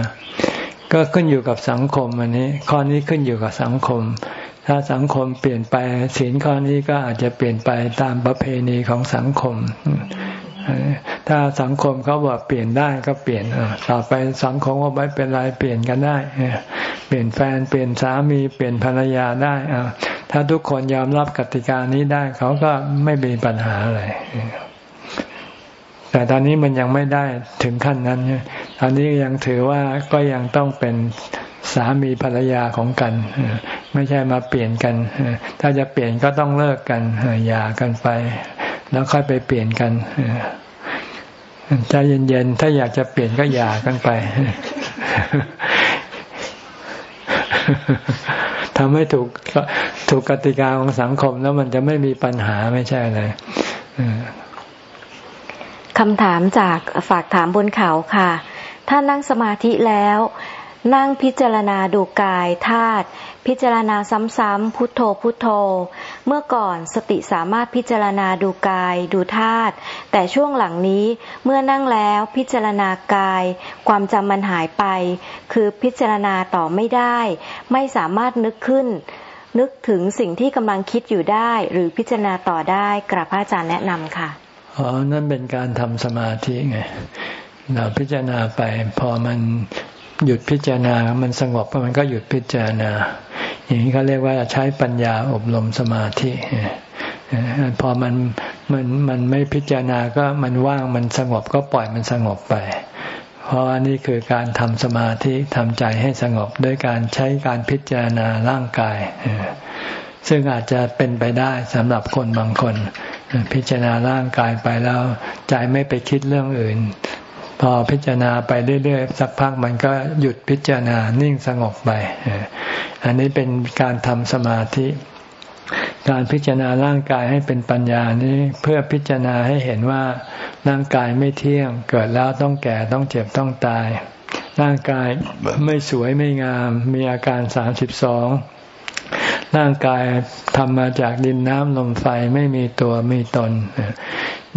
ก็ขึ้นอยู่กับสังคมอันนี้ ข้อนี้ขึ้นอยู่กับสังคม ถ้าสังคมเปลี่ยนไปศีลข้อนี้ก็อาจจะเปลี่ยนไปตามประเพณีของสังคม ถ้าสังคมเขาบอกเปลี่ยนได้ก็เปลี่ยนต่อไปสังคมว่าไม่เป็นไรเปลี่ยนกันได้เปลี่ยนแฟนเปลี่ยนสามีเปลี่ยนภรรยาได้ถ้าทุกคนยอมรับกติกานี้ได้เขาก็ไม่มีปัญหาอะไรแต่ตอนนี้มันยังไม่ได้ถึงขั้นนั้นตอนนี้ยังถือว่าก็ยังต้องเป็นสามีภรรยาของกัน ไม่ใช่มาเปลี่ยนกัน ถ้าจะเปลี่ยนก็ต้องเลิกกันหย่ากันไป แล้วค่อยไปเปลี่ยนกันใจเย็นๆ ถ้าอยากจะเปลี่ยนก็หย่ากันไปทำให้ถูกถูกกติกาของสังคมแล้วมันจะไม่มีปัญหาไม่ใช่เลยคำถามจากฝากถามบนเขาค่ะ ถ้านั่งสมาธิแล้ว นั่งพิจารณาดูกายธาตุพิจารณาซ้ำๆพุทโธพุทโธ เมื่อก่อนสติสามารถพิจารณาดูกายดูธาตุแต่ช่วงหลังนี้เมื่อนั่งแล้วพิจารณากาย ความจำมันหายไป คือพิจารณาต่อไม่ได้ ไม่สามารถนึกขึ้น นึกถึงสิ่งที่กำลังคิดอยู่ได้ หรือพิจารณาต่อได้กราบพระอาจารย์แนะนำค่ะอ๋อนั่นเป็นการทำสมาธิไงเราพิจารณาไปพอมัน หยุดพิจารณา มันสงบมันก็หยุดพิจารณา อย่างนี้เขาเรียกว่าใช้ปัญญาอบรมสมาธิพอมันมันมันไม่พิจารณาก็มันว่างมันสงบก็ปล่อยมันสงบไป เพราะอันนี้คือการทำสมาธิทำใจให้สงบด้วยการใช้การพิจารณาร่างกาย ซึ่งอาจจะเป็นไปได้สำหรับคนบางคน พิจารณาร่างกายไปแล้ว ใจไม่ไปคิดเรื่องอื่น พอพิจารณาไปเรื่อยๆ สักพักมันก็หยุดพิจารณานิ่งสงบไป อันนี้เป็นการทำสมาธิ การพิจารณาร่างกายให้เป็นปัญญานี้เพื่อพิจารณาให้เห็นว่าร่างกายไม่เที่ยง เกิดแล้วต้องแก่ต้องเจ็บต้องตาย ร่างกายไม่สวยไม่งาม มีอาการสามสิบสองร่างกายทำมาจากดินน้ำลมไฟไม่มีตัวมีตน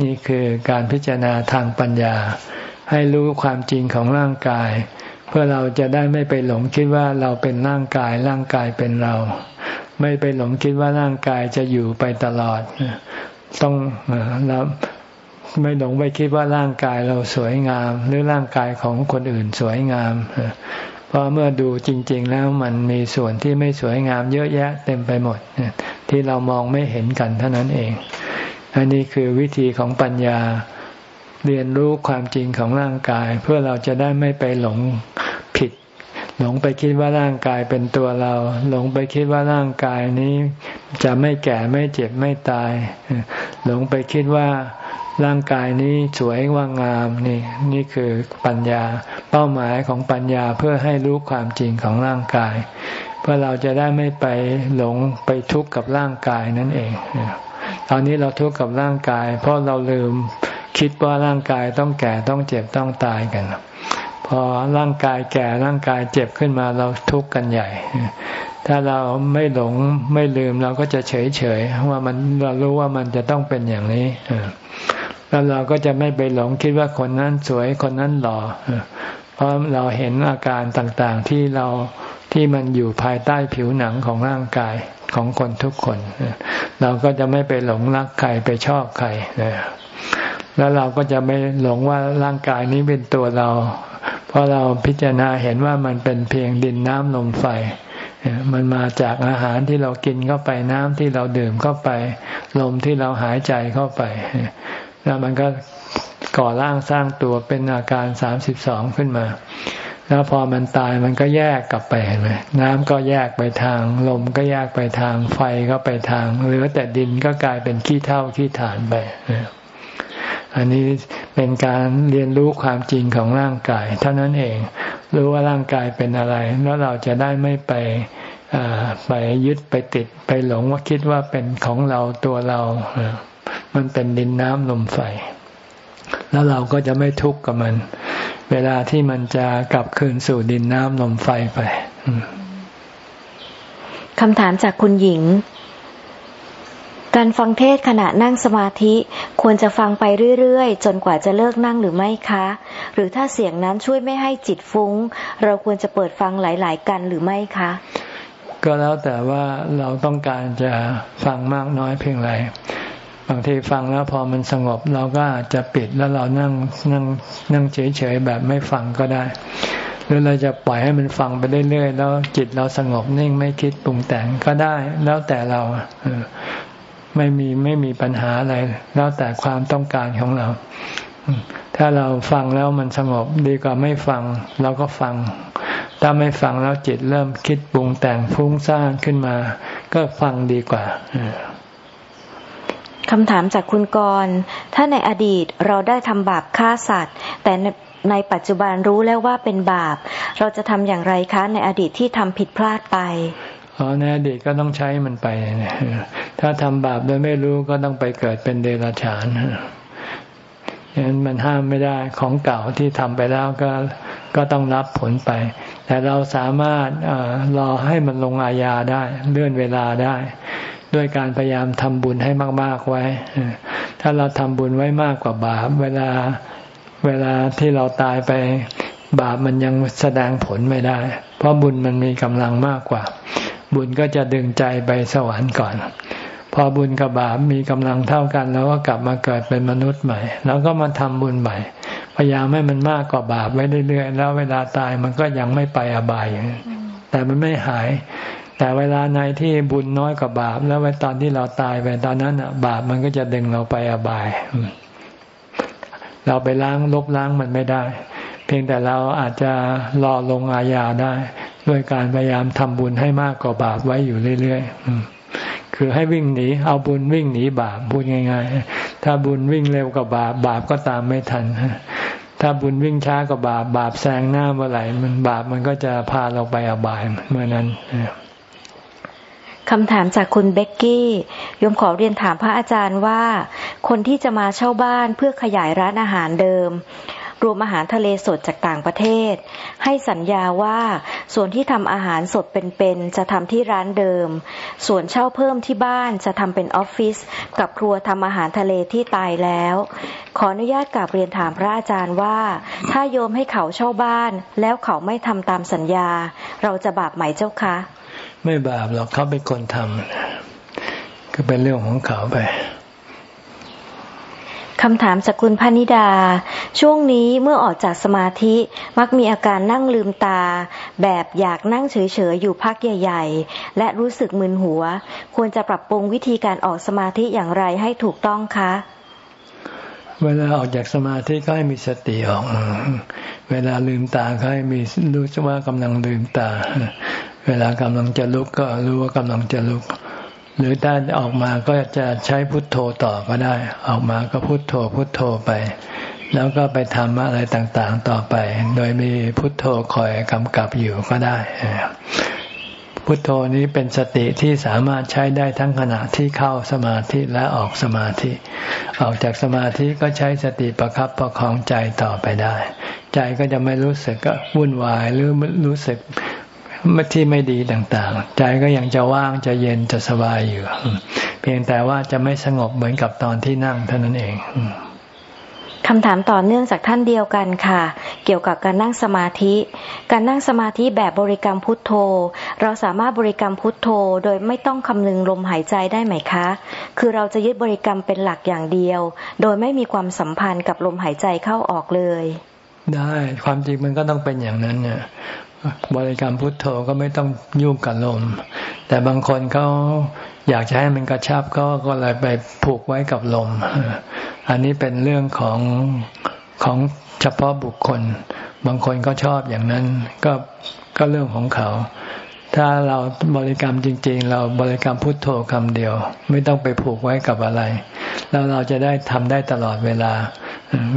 นี่คือการพิจารณาทางปัญญา ให้รู้ความจริงของร่างกาย เพื่อเราจะได้ไม่ไปหลงคิดว่าเราเป็นร่างกาย ร่างกายเป็นเรา ไม่ไปหลงคิดว่าร่างกายจะอยู่ไปตลอด ต้องเราไม่หลงไปคิดว่าร่างกายเราสวยงาม หรือร่างกายของคนอื่นสวยงามเพราะเมื่อดูจริง ๆ แล้วมันมีส่วนที่ไม่สวยงามเยอะแยะเต็มไปหมดที่เรามองไม่เห็นกันเท่านั้นเองอันนี้คือวิธีของปัญญา เรียนรู้ความจริงของร่างกาย เพื่อเราจะได้ไม่ไปหลงผิด หลงไปคิดว่าร่างกายเป็นตัวเรา หลงไปคิดว่าร่างกายนี้จะไม่แก่ไม่เจ็บไม่ตาย หลงไปคิดว่าร่างกายนี้สวยว่างามนี่นี่คือปัญญาเป้าหมายของปัญญาเพื่อให้รู้ความจริงของร่างกาย เพื่อเราจะได้ไม่ไปหลงไปทุกข์กับร่างกายนั่นเอง ตอนนี้เราทุกข์กับร่างกาย เพราะเราลืม คิดว่าร่างกายต้องแก่ต้องเจ็บต้องตายกัน พอร่างกายแก่ร่างกายเจ็บขึ้นมาเราทุกข์กันใหญ่ ถ้าเราไม่หลงไม่ลืมเราก็จะเฉยเฉยว่ามันเรารู้ว่ามันจะต้องเป็นอย่างนี้แล้วเราก็จะไม่ไปหลงคิดว่าคนนั้นสวยคนนั้นหล่อเพราะเราเห็นอาการต่างๆที่เราที่มันอยู่ภายใต้ผิวหนังของร่างกายของคนทุกคน เราก็จะไม่ไปหลงรักใครไปชอบใคร แล้วเราก็จะไม่หลงว่าร่างกายนี้เป็นตัวเรา เพราะเราพิจารณาเห็นว่ามันเป็นเพียงดินน้ำลมไฟ มันมาจากอาหารที่เรากินเข้าไปน้ำที่เราดื่มเข้าไป ลมที่เราหายใจเข้าไป แล้วมันก็ก่อร่างสร้างตัวเป็นอาการสามสิบสองขึ้นมา แล้วพอมันตายมันก็แยกกลับไปเห็นไหมน้ำก็แยกไปทาง ลมก็แยกไปทางไฟก็ไปทางเหลือแต่ดินก็กลายเป็นขี้เท่าขี้ฐานไป อันนี้เป็นการเรียนรู้ความจริงของร่างกาย เท่านั้นเอง รู้ว่าร่างกายเป็นอะไร แล้วเราจะได้ไม่ไปไปยึดไปติดไปหลงว่าคิดว่าเป็นของเราตัวเรา มันเป็นดินน้ำลมไฟ แล้วเราก็จะไม่ทุกข์กับมัน เวลาที่มันจะกลับคืนสู่ดินน้ำลมไฟไปคำถามจากคุณหญิง การฟังเทศขณะนั่งสมาธิควรจะฟังไปเรื่อยๆ จนกว่าจะเลิกนั่งหรือไม่คะ หรือถ้าเสียงนั้นช่วยไม่ให้จิตฟุง้ง เราควรจะเปิดฟังหลายๆ กันหรือไม่คะ ก็แล้วแต่ว่าเราต้องการจะฟังมากน้อยเพียงไรบางทีฟังแล้วพอมันสงบ เราก็อาจจะปิดแล้วเรานั่งนั่งนั่งเฉยๆแบบไม่ฟังก็ได้ หรือเราจะปล่อยให้มันฟังไปเรื่อยๆแล้วจิตเราสงบนิ่งไม่คิดปรุงแต่งก็ได้ แล้วแต่เรา ไม่มีไม่มีปัญหาอะไร แล้วแต่ความต้องการของเรา ถ้าเราฟังแล้วมันสงบดีกว่าไม่ฟัง เราก็ฟัง ถ้าไม่ฟังแล้วจิตเริ่มคิดปรุงแต่งฟุ้งซ่านขึ้นมา ก็ฟังดีกว่าคำถามจากคุณกร ถ้าในอดีตเราได้ทำบาปฆ่าสัตว์ แต่ในปัจจุบันรู้แล้วว่าเป็นบาป เราจะทำอย่างไรคะในอดีตที่ทำผิดพลาดไป เอ๋อในอดีตก็ต้องใช้มันไป ถ้าทำบาปโดยไม่รู้ก็ต้องไปเกิดเป็นเดรัจฉานฉะนั้นมันห้ามไม่ได้ของเก่าที่ทำไปแล้วก็ก็ต้องรับผลไป แต่เราสามารถอรอให้มันลงอาญาได้ เลื่อนเวลาได้ ด้วยการพยายามทำบุญให้มาก ๆไว้ ถ้าเราทำบุญไว้มากกว่าบาป เวลาเวลาที่เราตายไปบาปมันยังแสดงผลไม่ได้ เพราะบุญมันมีกำลังมากกว่า บุญก็จะดึงใจไปสวรรค์ก่อน พอบุญกับบาปมีกำลังเท่ากันแล้วก็กลับมาเกิดเป็นมนุษย์ใหม่ แล้วก็มาทำบุญใหม่ พยายามให้มันมากกว่าบาปไว้เรื่อยๆแล้วเวลาตายมันก็ยังไม่ไปอบายอย่างนี้แต่มันไม่หาย แต่เวลาในที่บุญน้อยกว่าบาป แล้วไว้ตอนที่เราตายไปตอนนั้นบาปมันก็จะดึงเราไปอบาย เราไปล้างลบล้างมันไม่ได้ เพียงแต่เราอาจจะรอลงอาญาได้ ด้วยการพยายามทำบุญให้มากกว่าบาปไว้อยู่เรื่อยๆคือให้วิ่งหนีเอาบุญวิ่งหนีบาปพูดง่าย ๆ ถ้าบุญวิ่งเร็วกว่าบาปบาปก็ตามไม่ทันถ้าบุญวิ่งช้ากว่าบาปบาปแซงหน้าเมื่อไหร่มันบาปมันก็จะพาเราไปอบายเมื่อนั้นคำถามจากคุณเบกกี้ยมขอเรียนถามพระอาจารย์ว่า คนที่จะมาเช่าบ้านเพื่อขยายร้านอาหารเดิม รวมอาหารทะเลสดจากต่างประเทศ ให้สัญญาว่าส่วนที่ทำอาหารสดเป็นๆจะทำที่ร้านเดิม ส่วนเช่าเพิ่มที่บ้านจะทำเป็นออฟฟิศกับครัวทำอาหารทะเลที่ตายแล้ว ขออนุญาตกลับเรียนถามพระอาจารย์ว่า ถ้าโยมให้เขาเช่าบ้าน แล้วเขาไม่ทำตามสัญญา เราจะบาปไหมเจ้าคะ ไม่บาปหรอกเขาเป็นคนทำก็เป็นเรื่องของเขาไป คำถามจากคุณพนิดา ช่วงนี้เมื่อออกจากสมาธิมักมีอาการนั่งลืมตา แบบอยากนั่งเฉยๆอยู่พักใหญ่ ๆ และรู้สึกมึนหัว ควรจะปรับปรุงวิธีการออกสมาธิอย่างไรให้ถูกต้องคะ เวลาออกจากสมาธิก็ให้มีสติออก เวลาลืมตาก็ให้มีรู้ว่ากำลังลืมตา เวลากำลังจะลุกก็รู้ว่ากำลังจะลุก หรือถ้าออกมาก็จะใช้พุทโธต่อก็ได้ ออกมาก็พุทโธพุทโธไป แล้วก็ไปทำอะไรต่างๆต่อไป โดยมีพุทโธคอยกำกับอยู่ก็ได้พพุทโธนี้เป็นสติที่สามารถใช้ได้ทั้งขณะที่เข้าสมาธิและออกสมาธิ ออกจากสมาธิก็ใช้สติประครับประคองใจต่อไปได้ ใจก็จะไม่รู้สึกวุ่นวายหรือรู้สึก ที่ไม่ดีต่างๆ ใจก็ยังจะว่างจะเย็นจะสบายอยู่ เพียงแต่ว่าจะไม่สงบเหมือนกับตอนที่นั่งเท่านั้นเองคำถามต่อเนื่องจากท่านเดียวกันค่ะ เกี่ยวกับการนั่งสมาธิ การนั่งสมาธิแบบบริกรรมพุทโธ เราสามารถบริกรรมพุทโธ โดยไม่ต้องคำนึงลมหายใจได้ไหมคะ คือเราจะยึดบริกรรมเป็นหลักอย่างเดียว โดยไม่มีความสัมพันธ์กับลมหายใจเข้าออกเลย ได้ความจริงมันก็ต้องเป็นอย่างนั้นเนี่ย บริกรรมพุทโธก็ไม่ต้องยุ่งกับลม แต่บางคนเขาอยากจะให้มันกระชับก็ก็เลยไปผูกไว้กับลม อันนี้เป็นเรื่องของของเฉพาะบุคคล บางคนก็ชอบอย่างนั้นก็ก็เรื่องของเขา ถ้าเราบริกรรมจริง ๆ เราบริกรรมพุทโธคำเดียว ไม่ต้องไปผูกไว้กับอะไร แล้วเราจะได้ทำได้ตลอดเวลา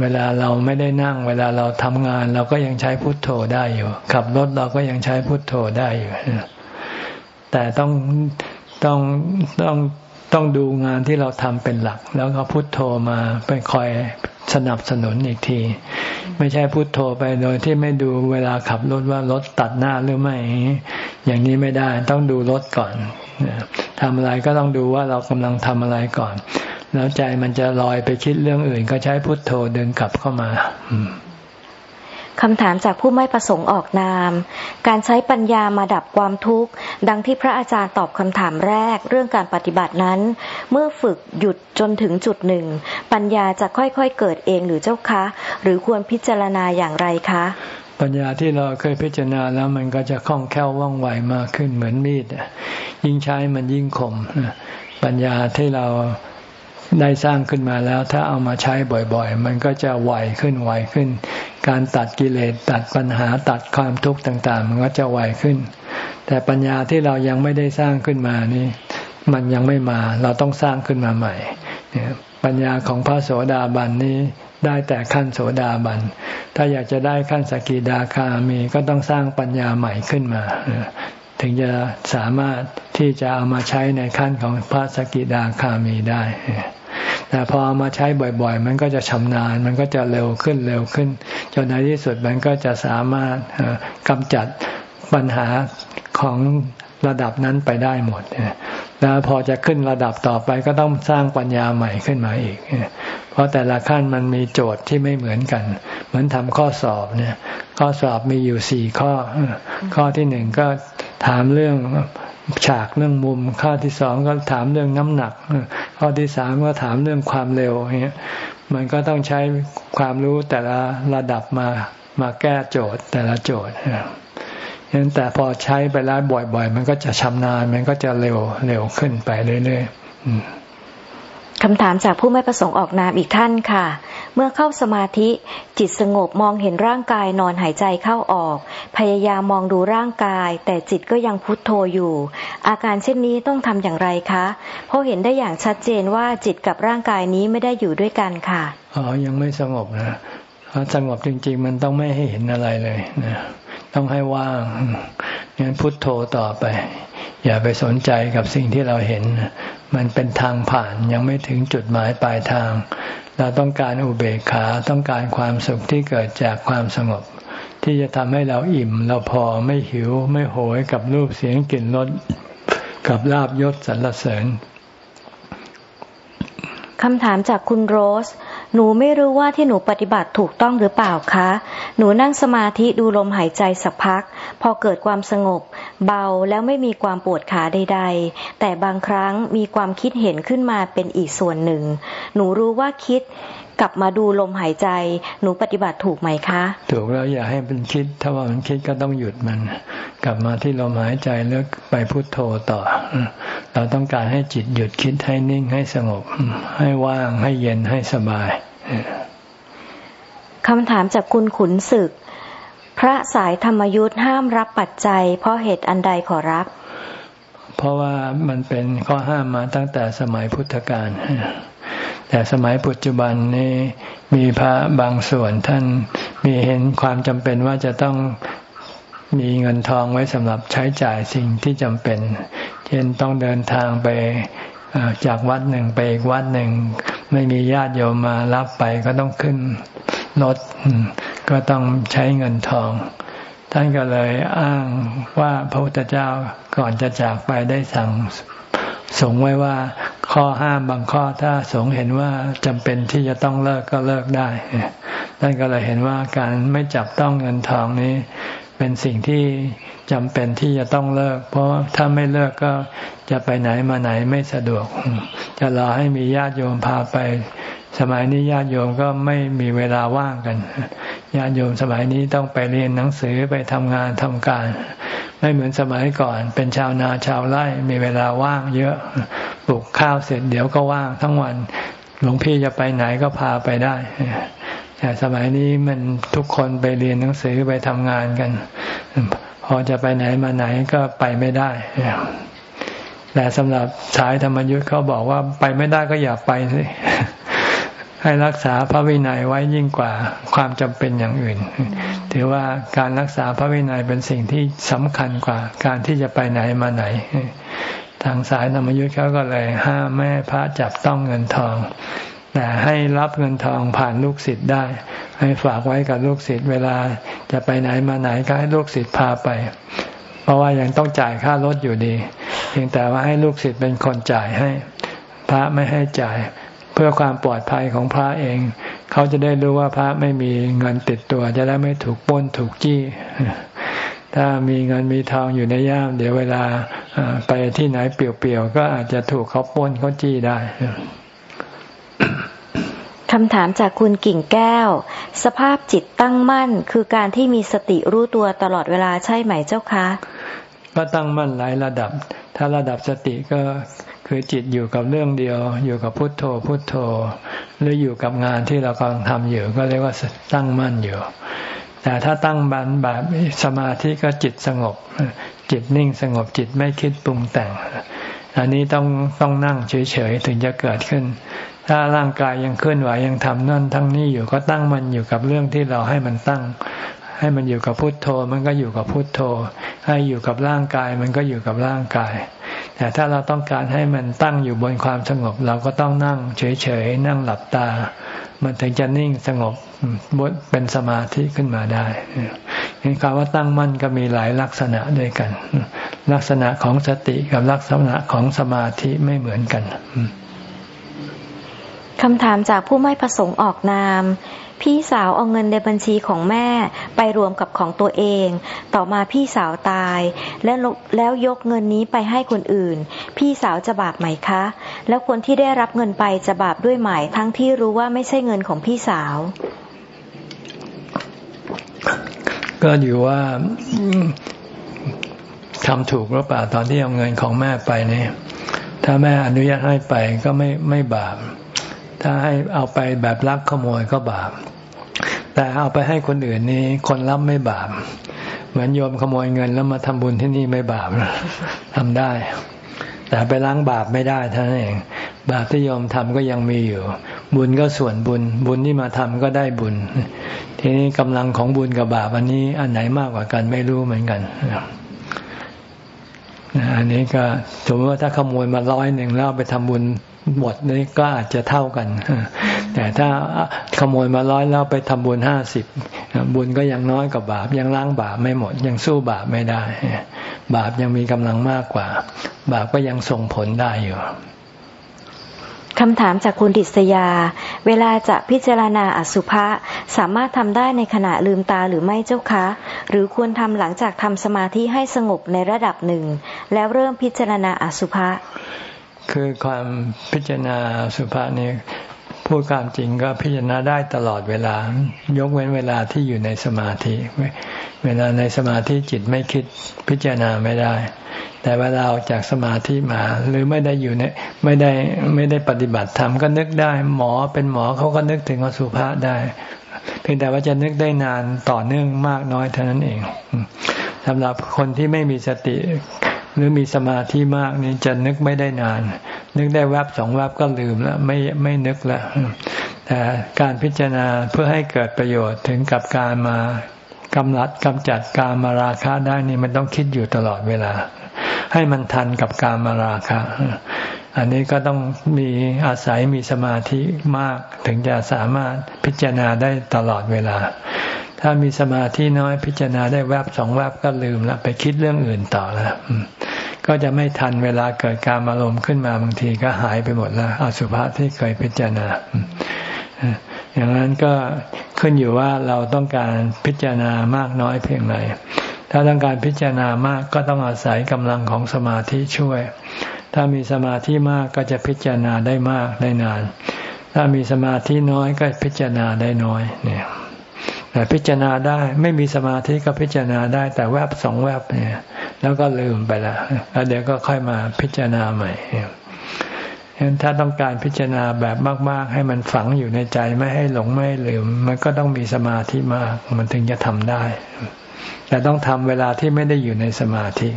เวลาเราไม่ได้นั่ง เวลาเราทำงาน เราก็ยังใช้พุทโธได้อยู่ ขับรถเราก็ยังใช้พุทโธได้อยู่ แต่ต้องต้องต้องต้องดูงานที่เราทำเป็นหลัก แล้วก็พุทโธมาไปคอย สนับสนุนอีกที ไม่ใช่พุทโธไปโดยที่ไม่ดูเวลาขับรถว่ารถตัดหน้าหรือไม่ อย่างนี้ไม่ได้ต้องดูรถก่อนทำอะไรก็ต้องดูว่าเรากำลังทำอะไรก่อน แล้วใจมันจะลอยไปคิดเรื่องอื่น ก็ใช้พุทโธดึงกลับเข้ามา คำถามจากผู้ไม่ประสงค์ออกนาม การใช้ปัญญามาดับความทุกข์ ดังที่พระอาจารย์ตอบคำถามแรกเรื่องการปฏิบัตินั้น เมื่อฝึกหยุดจนถึงจุดหนึ่ง ปัญญาจะค่อยๆเกิดเองหรือเจ้าคะ หรือควรพิจารณาอย่างไรคะ ปัญญาที่เราเคยพิจารณาแล้วมันก็จะคล่องแคล่วว่องไวมากขึ้นเหมือนมีดยิ่งใช้มันยิ่งคมปัญญาที่เรา ได้สร้างขึ้นมาแล้ว ถ้าเอามาใช้บ่อยๆ มันก็จะไวขึ้นไวขึ้น การตัดกิเลสตัดปัญหาตัดความทุกข์ต่างๆ มันก็จะไวขึ้น แต่ปัญญาที่เรายังไม่ได้สร้างขึ้นมานี่ มันยังไม่มาเราต้องสร้างขึ้นมาใหม่ปัญญาของพระโสดาบันนี้ได้แต่ขั้นโสดาบัน ถ้าอยากจะได้ขั้นสกิดาคามีก็ต้องสร้างปัญญาใหม่ขึ้นมา ถึงจะสามารถที่จะเอามาใช้ในขั้นของพระสกิดาคามีได้ แต่พอมาใช้บ่อยๆ มันก็จะชำนาญ มันก็จะเร็วขึ้นเร็วขึ้น จนในที่สุดมันก็จะสามารถกำจัดปัญหาของระดับนั้นไปได้หมด แล้วพอจะขึ้นระดับต่อไปก็ต้องสร้างปัญญาใหม่ขึ้นมาอีก เพราะแต่ละขั้นมันมีโจทย์ที่ไม่เหมือนกัน เหมือนทำข้อสอบเนี่ย ข้อสอบมีอยู่สี่ข้อ ข้อที่หนึ่งก็ถามเรื่อง ฉากเรื่องมุม ข้อที่สองก็ถามเรื่องน้ำหนัก ข้อที่สามก็ถามเรื่องความเร็วเงี้ยมันก็ต้องใช้ความรู้แต่ละระดับมามาแก้โจทย์แต่ละโจทย์ฉะนั้นแต่พอใช้ไปแล้วบ่อย ๆ มันก็จะชำนาญมันก็จะเร็วเร็วขึ้นไปเรื่อยๆ คำถามจากผู้ไม่ประสงค์ออกนามอีกท่านค่ะ เมื่อเข้าสมาธิจิตสงบมองเห็นร่างกายนอนหายใจเข้าออก พยายามมองดูร่างกาย แต่จิตก็ยังพุทโธอยู่ อาการเช่นนี้ต้องทำอย่างไรคะ เพราะเห็นได้อย่างชัดเจนว่าจิตกับร่างกายนี้ไม่ได้อยู่ด้วยกันค่ะ อ๋อ ยังไม่สงบนะสงบจริง ๆ มันต้องไม่ให้เห็นอะไรเลยนะต้องให้ว่างงั้นพุทโธต่อไป อย่าไปสนใจกับสิ่งที่เราเห็น มันเป็นทางผ่านยังไม่ถึงจุดหมายปลายทาง เราต้องการอุเบกขาต้องการความสุขที่เกิดจากความสงบ ที่จะทำให้เราอิ่ม เราพอไม่หิวไม่โหยกับรูปเสียงกลิ่นรสกับลาบยศสรรเสริญคำถามจากคุณโรส หนูไม่รู้ว่าที่หนูปฏิบัติถูกต้องหรือเปล่าคะ หนูนั่งสมาธิดูลมหายใจสักพัก พอเกิดความสงบ เบาแล้วไม่มีความปวดขาใด ๆ แต่บางครั้งมีความคิดเห็นขึ้นมาเป็นอีกส่วนหนึ่ง หนูรู้ว่าคิด กลับมาดูลมหายใจ หนูปฏิบัติถูกไหมคะ ถูกแล้วอย่าให้มันคิด ถ้าว่ามันคิดก็ต้องหยุดมัน กลับมาที่ลมหายใจแล้วไปพุโทโธต่อ เราต้องการให้จิตหยุดคิดให้นิ่งให้สงบ ให้ว่างให้เย็นให้สบายคำถามจากคุณขุนศึก พระสายธรรมยุทธ์ห้ามรับปัจจัย เพราะเหตุอันใดขอรับ เพราะว่ามันเป็นข้อห้ามมาตั้งแต่สมัยพุทธกาล แต่สมัยปัจจุบันนี้มีพระบางส่วนท่านมีเห็นความจำเป็นว่าจะต้องมีเงินทองไว้สำหรับใช้จ่ายสิ่งที่จำเป็น เช่นต้องเดินทางไปจากวัดหนึ่งไปอีกวัดหนึ่ง ไม่มีญาติโยมมารับไปก็ต้องขึ้นรถก็ต้องใช้เงินทอง ท่านก็เลยอ้างว่าพระพุทธเจ้าก่อนจะจากไปได้สั่ง สงไว้ว่าข้อห้ามบางข้อถ้าสงเห็นว่าจำเป็นที่จะต้องเลิกก็เลิกได้ท่านก็เลยเห็นว่าการไม่จับต้องเงินทองนี้ เป็นสิ่งที่จำเป็นที่จะต้องเลิก เพราะถ้าไม่เลิกก็จะไปไหนมาไหนไม่สะดวก จะรอให้มีญาติโยมพาไป สมัยนี้ญาติโยมก็ไม่มีเวลาว่างกันญาติโยมสมัยนี้ต้องไปเรียนหนังสือไปทำงานทำการ ไม่เหมือนสมัยก่อน เป็นชาวนาชาวไร่มีเวลาว่างเยอะปลูกข้าวเสร็จเดี๋ยวก็ว่างทั้งวันหลวงพี่จะไปไหนก็พาไปได้แต่สมัยนี้มันทุกคนไปเรียนหนังสือไปทำงานกัน พอจะไปไหนมาไหนก็ไปไม่ได้แต่สำหรับสายธรรมยุทธ์เขาบอกว่าไปไม่ได้ก็อย่าไปสิ ให้รักษาพระวินัยไว้ยิ่งกว่าความจำเป็นอย่างอื่น ถือว่าการรักษาพระวินัยเป็นสิ่งที่สำคัญกว่าการที่จะไปไหนมาไหน ทางสายธรรมยุทธ์เขาก็เลย ห้ามแม่พระจับต้องเงินทอง แต่ให้รับเงินทองผ่านลูกศิษย์ได้ ให้ฝากไว้กับลูกศิษย์เวลาจะไปไหนมาไหนก็ให้ลูกศิษย์พาไป เพราะว่ายังต้องจ่ายค่ารถอยู่ดี เพียงแต่ว่าให้ลูกศิษย์เป็นคนจ่ายให้ พระไม่ให้จ่าย พื่อความปลอดภัยของพระเอง เขาจะได้รู้ว่าพระไม่มีเงินติดตัว จะได้ไม่ถูกป้นถูกจี้ ถ้ามีเงินมีทองอยู่ในย่าม เดี๋ยวเวลาไปที่ไหนเปลี่ยวๆ ก็อาจจะถูกเขาป้นเขาจี้ได้คำถามจากคุณกิ่งแก้ว สภาพจิตตั้งมั่น คือการที่มีสติรู้ตัวตลอดเวลาใช่ไหมเจ้าคะ ก็ตั้งมั่นหลายระดับ ถ้าระดับสติก็ คือจิตอยู่กับเรื่องเดียว อยู่กับพุทโธพุทโธ หรืออยู่กับงานที่เรากำลังทำอยู่ ก็เรียกว่าตั้งมั่นอยู่ แต่ถ้าตั้งบันแบบสมาธิก็จิตสงบ จิตนิ่งสงบจิตไม่คิดปรุงแต่ง อันนี้ต้องต้องนั่งเฉยๆถึงจะเกิดขึ้น ถ้าร่างกายยังเคลื่อนไหวยังทำนั่นทั้งนี้อยู่ก็ตั้งมันอยู่กับเรื่องที่เราให้มันตั้ง ให้มันอยู่กับพุทโธ มันก็อยู่กับพุทโธ ให้อยู่กับร่างกาย มันก็อยู่กับร่างกาย แต่ถ้าเราต้องการให้มันตั้งอยู่บนความสงบ เราก็ต้องนั่งเฉยๆนั่งหลับตา มันถึงจะนิ่งสงบบเป็นสมาธิขึ้นมาได้เห็นคำว่าตั้งมั่นก็มีหลายลักษณะด้วยกัน ลักษณะของสติกับลักษณะของสมาธิไม่เหมือนกันคำถามจากผู้ไม่ประสงค์ออกนาม พี่สาวเอาเงินในบัญชีของแม่ไปรวมกับของตัวเอง ต่อมาพี่สาวตาย แล้วแล้วยกเงินนี้ไปให้คนอื่น พี่สาวจะบาปไหมคะ แล้วคนที่ได้รับเงินไปจะบาปด้วยไหมทั้งที่รู้ว่าไม่ใช่เงินของพี่สาว ก็อยู่ว่าทำถูกหรือเปล่าตอนที่เอาเงินของแม่ไปเนี่ยถ้าแม่อนุญาตให้ไปก็ไม่ไม่บาป ถ้าให้เอาไปแบบลักขโมยก็บาป แต่เอาไปให้คนอื่นนี่คนรับไม่บาป เหมือนโยมขโมยเงินแล้วมาทำบุญที่นี่ไม่บาปทำได้ แต่ไปล้างบาปไม่ได้เท่านั้นเอง บาปที่โยมทำก็ยังมีอยู่ บุญก็ส่วนบุญ บุญที่มาทำก็ได้บุญ ทีนี้กำลังของบุญกับบาปอันนี้อันไหนมากกว่ากันไม่รู้เหมือนกันอันนี้ก็สมมติว่าถ้าขโมยมาร้อยหนึ่งแล้วไปทำบุญ หมดนี่ก็อาจจะเท่ากัน แต่ถ้าขโมยมาร้อยแล้วไปทำบุญห้าสิบบุญก็ยังน้อยกว่าบาป ยังล้างบาปไม่หมด ยังสู้บาปไม่ได้ บาปยังมีกำลังมากกว่า บาปก็ยังส่งผลได้อยู่คำถามจากคุณดิษยา เวลาจะพิจารณาอสุภะสามารถทำได้ในขณะลืมตาหรือไม่เจ้าคะ หรือควรทำหลังจากทำสมาธิให้สงบในระดับหนึ่ง แล้วเริ่มพิจารณาอสุภะ คือความพิจารณาสุภาษนี่พูดความจริงก็พิจารณาได้ตลอดเวลา ยกเว้นเวลาที่อยู่ในสมาธิ เวลาในสมาธิจิตไม่คิดพิจารณาไม่ได้ แต่เวลาออกจากสมาธิมาหรือไม่ได้อยู่ในไม่ได้ไม่ได้ปฏิบัติธรรมก็นึกได้ หมอเป็นหมอเขาก็นึกถึงอสุภะได้ เพียงแต่ว่าจะนึกได้นานต่อเนื่องมากน้อยเท่านั้นเองสำหรับคนที่ไม่มีสติ หรือมีสมาธิมากนี่จะนึกไม่ได้นาน นึกได้แวบสองแวบก็ลืมแล้วไม่ไม่นึกแล้วแต่การพิจารณาเพื่อให้เกิดประโยชน์ถึงกับการมากำลัดกำจัดการมาราคะได้นี่มันต้องคิดอยู่ตลอดเวลา ให้มันทันกับการมาราคะ อันนี้ก็ต้องมีอาศัยมีสมาธิมากถึงจะสามารถพิจารณาได้ตลอดเวลา ถ้ามีสมาธิน้อยพิจารณาได้แวบสองแวบก็ลืมแล้วไปคิดเรื่องอื่นต่อแล้วก็จะไม่ทันเวลาเกิดการอารมณ์ขึ้นมาบางทีก็หายไปหมดแล้วอสุภะที่เคยพิจารณาอย่างนั้นก็ขึ้นอยู่ว่าเราต้องการพิจารณามากน้อยเพียงไรถ้าต้องการพิจารณามากก็ต้องอาศัยกำลังของสมาธิช่วย ถ้ามีสมาธิมากก็จะพิจารณาได้มากได้นาน ถ้ามีสมาธิน้อยก็พิจารณาได้น้อยเนี่ย แต่พิจารณาได้ไม่มีสมาธิก็พิจารณาได้ แต่แวบสองแวบเนี่ย แล้วก็ลืมไปละแล้วเดี๋ยวก็ค่อยมาพิจารณาใหม่ฉะนั้นถ้าต้องการพิจารณาแบบมาก ๆ ให้มันฝังอยู่ในใจไม่ให้หลงไม่ให้ลืม มันก็ต้องมีสมาธิมาก มันถึงจะทำได้ แต่ต้องทำเวลาที่ไม่ได้อยู่ในสมาธิ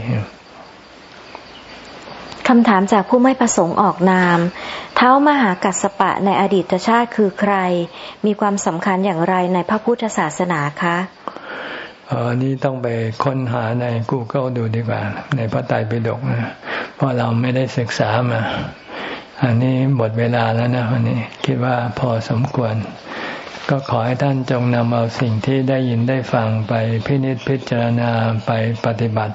คำถามจากผู้ไม่ประสงค์ออกนาม เท้ามหากัสปะในอดีตชาติคือใคร มีความสำคัญอย่างไรในพระพุทธศาสนาคะอันนี้ต้องไปค้นหาใน Google ดูดีกว่า ในพระไตรปิฎกนะเพราะเราไม่ได้ศึกษามา อันนี้หมดเวลาแล้วนะวันนี้คิดว่าพอสมควร ก็ขอให้ท่านจงนำเอาสิ่งที่ได้ยินได้ฟังไปพินิจพิจารณาไปปฏิบัติ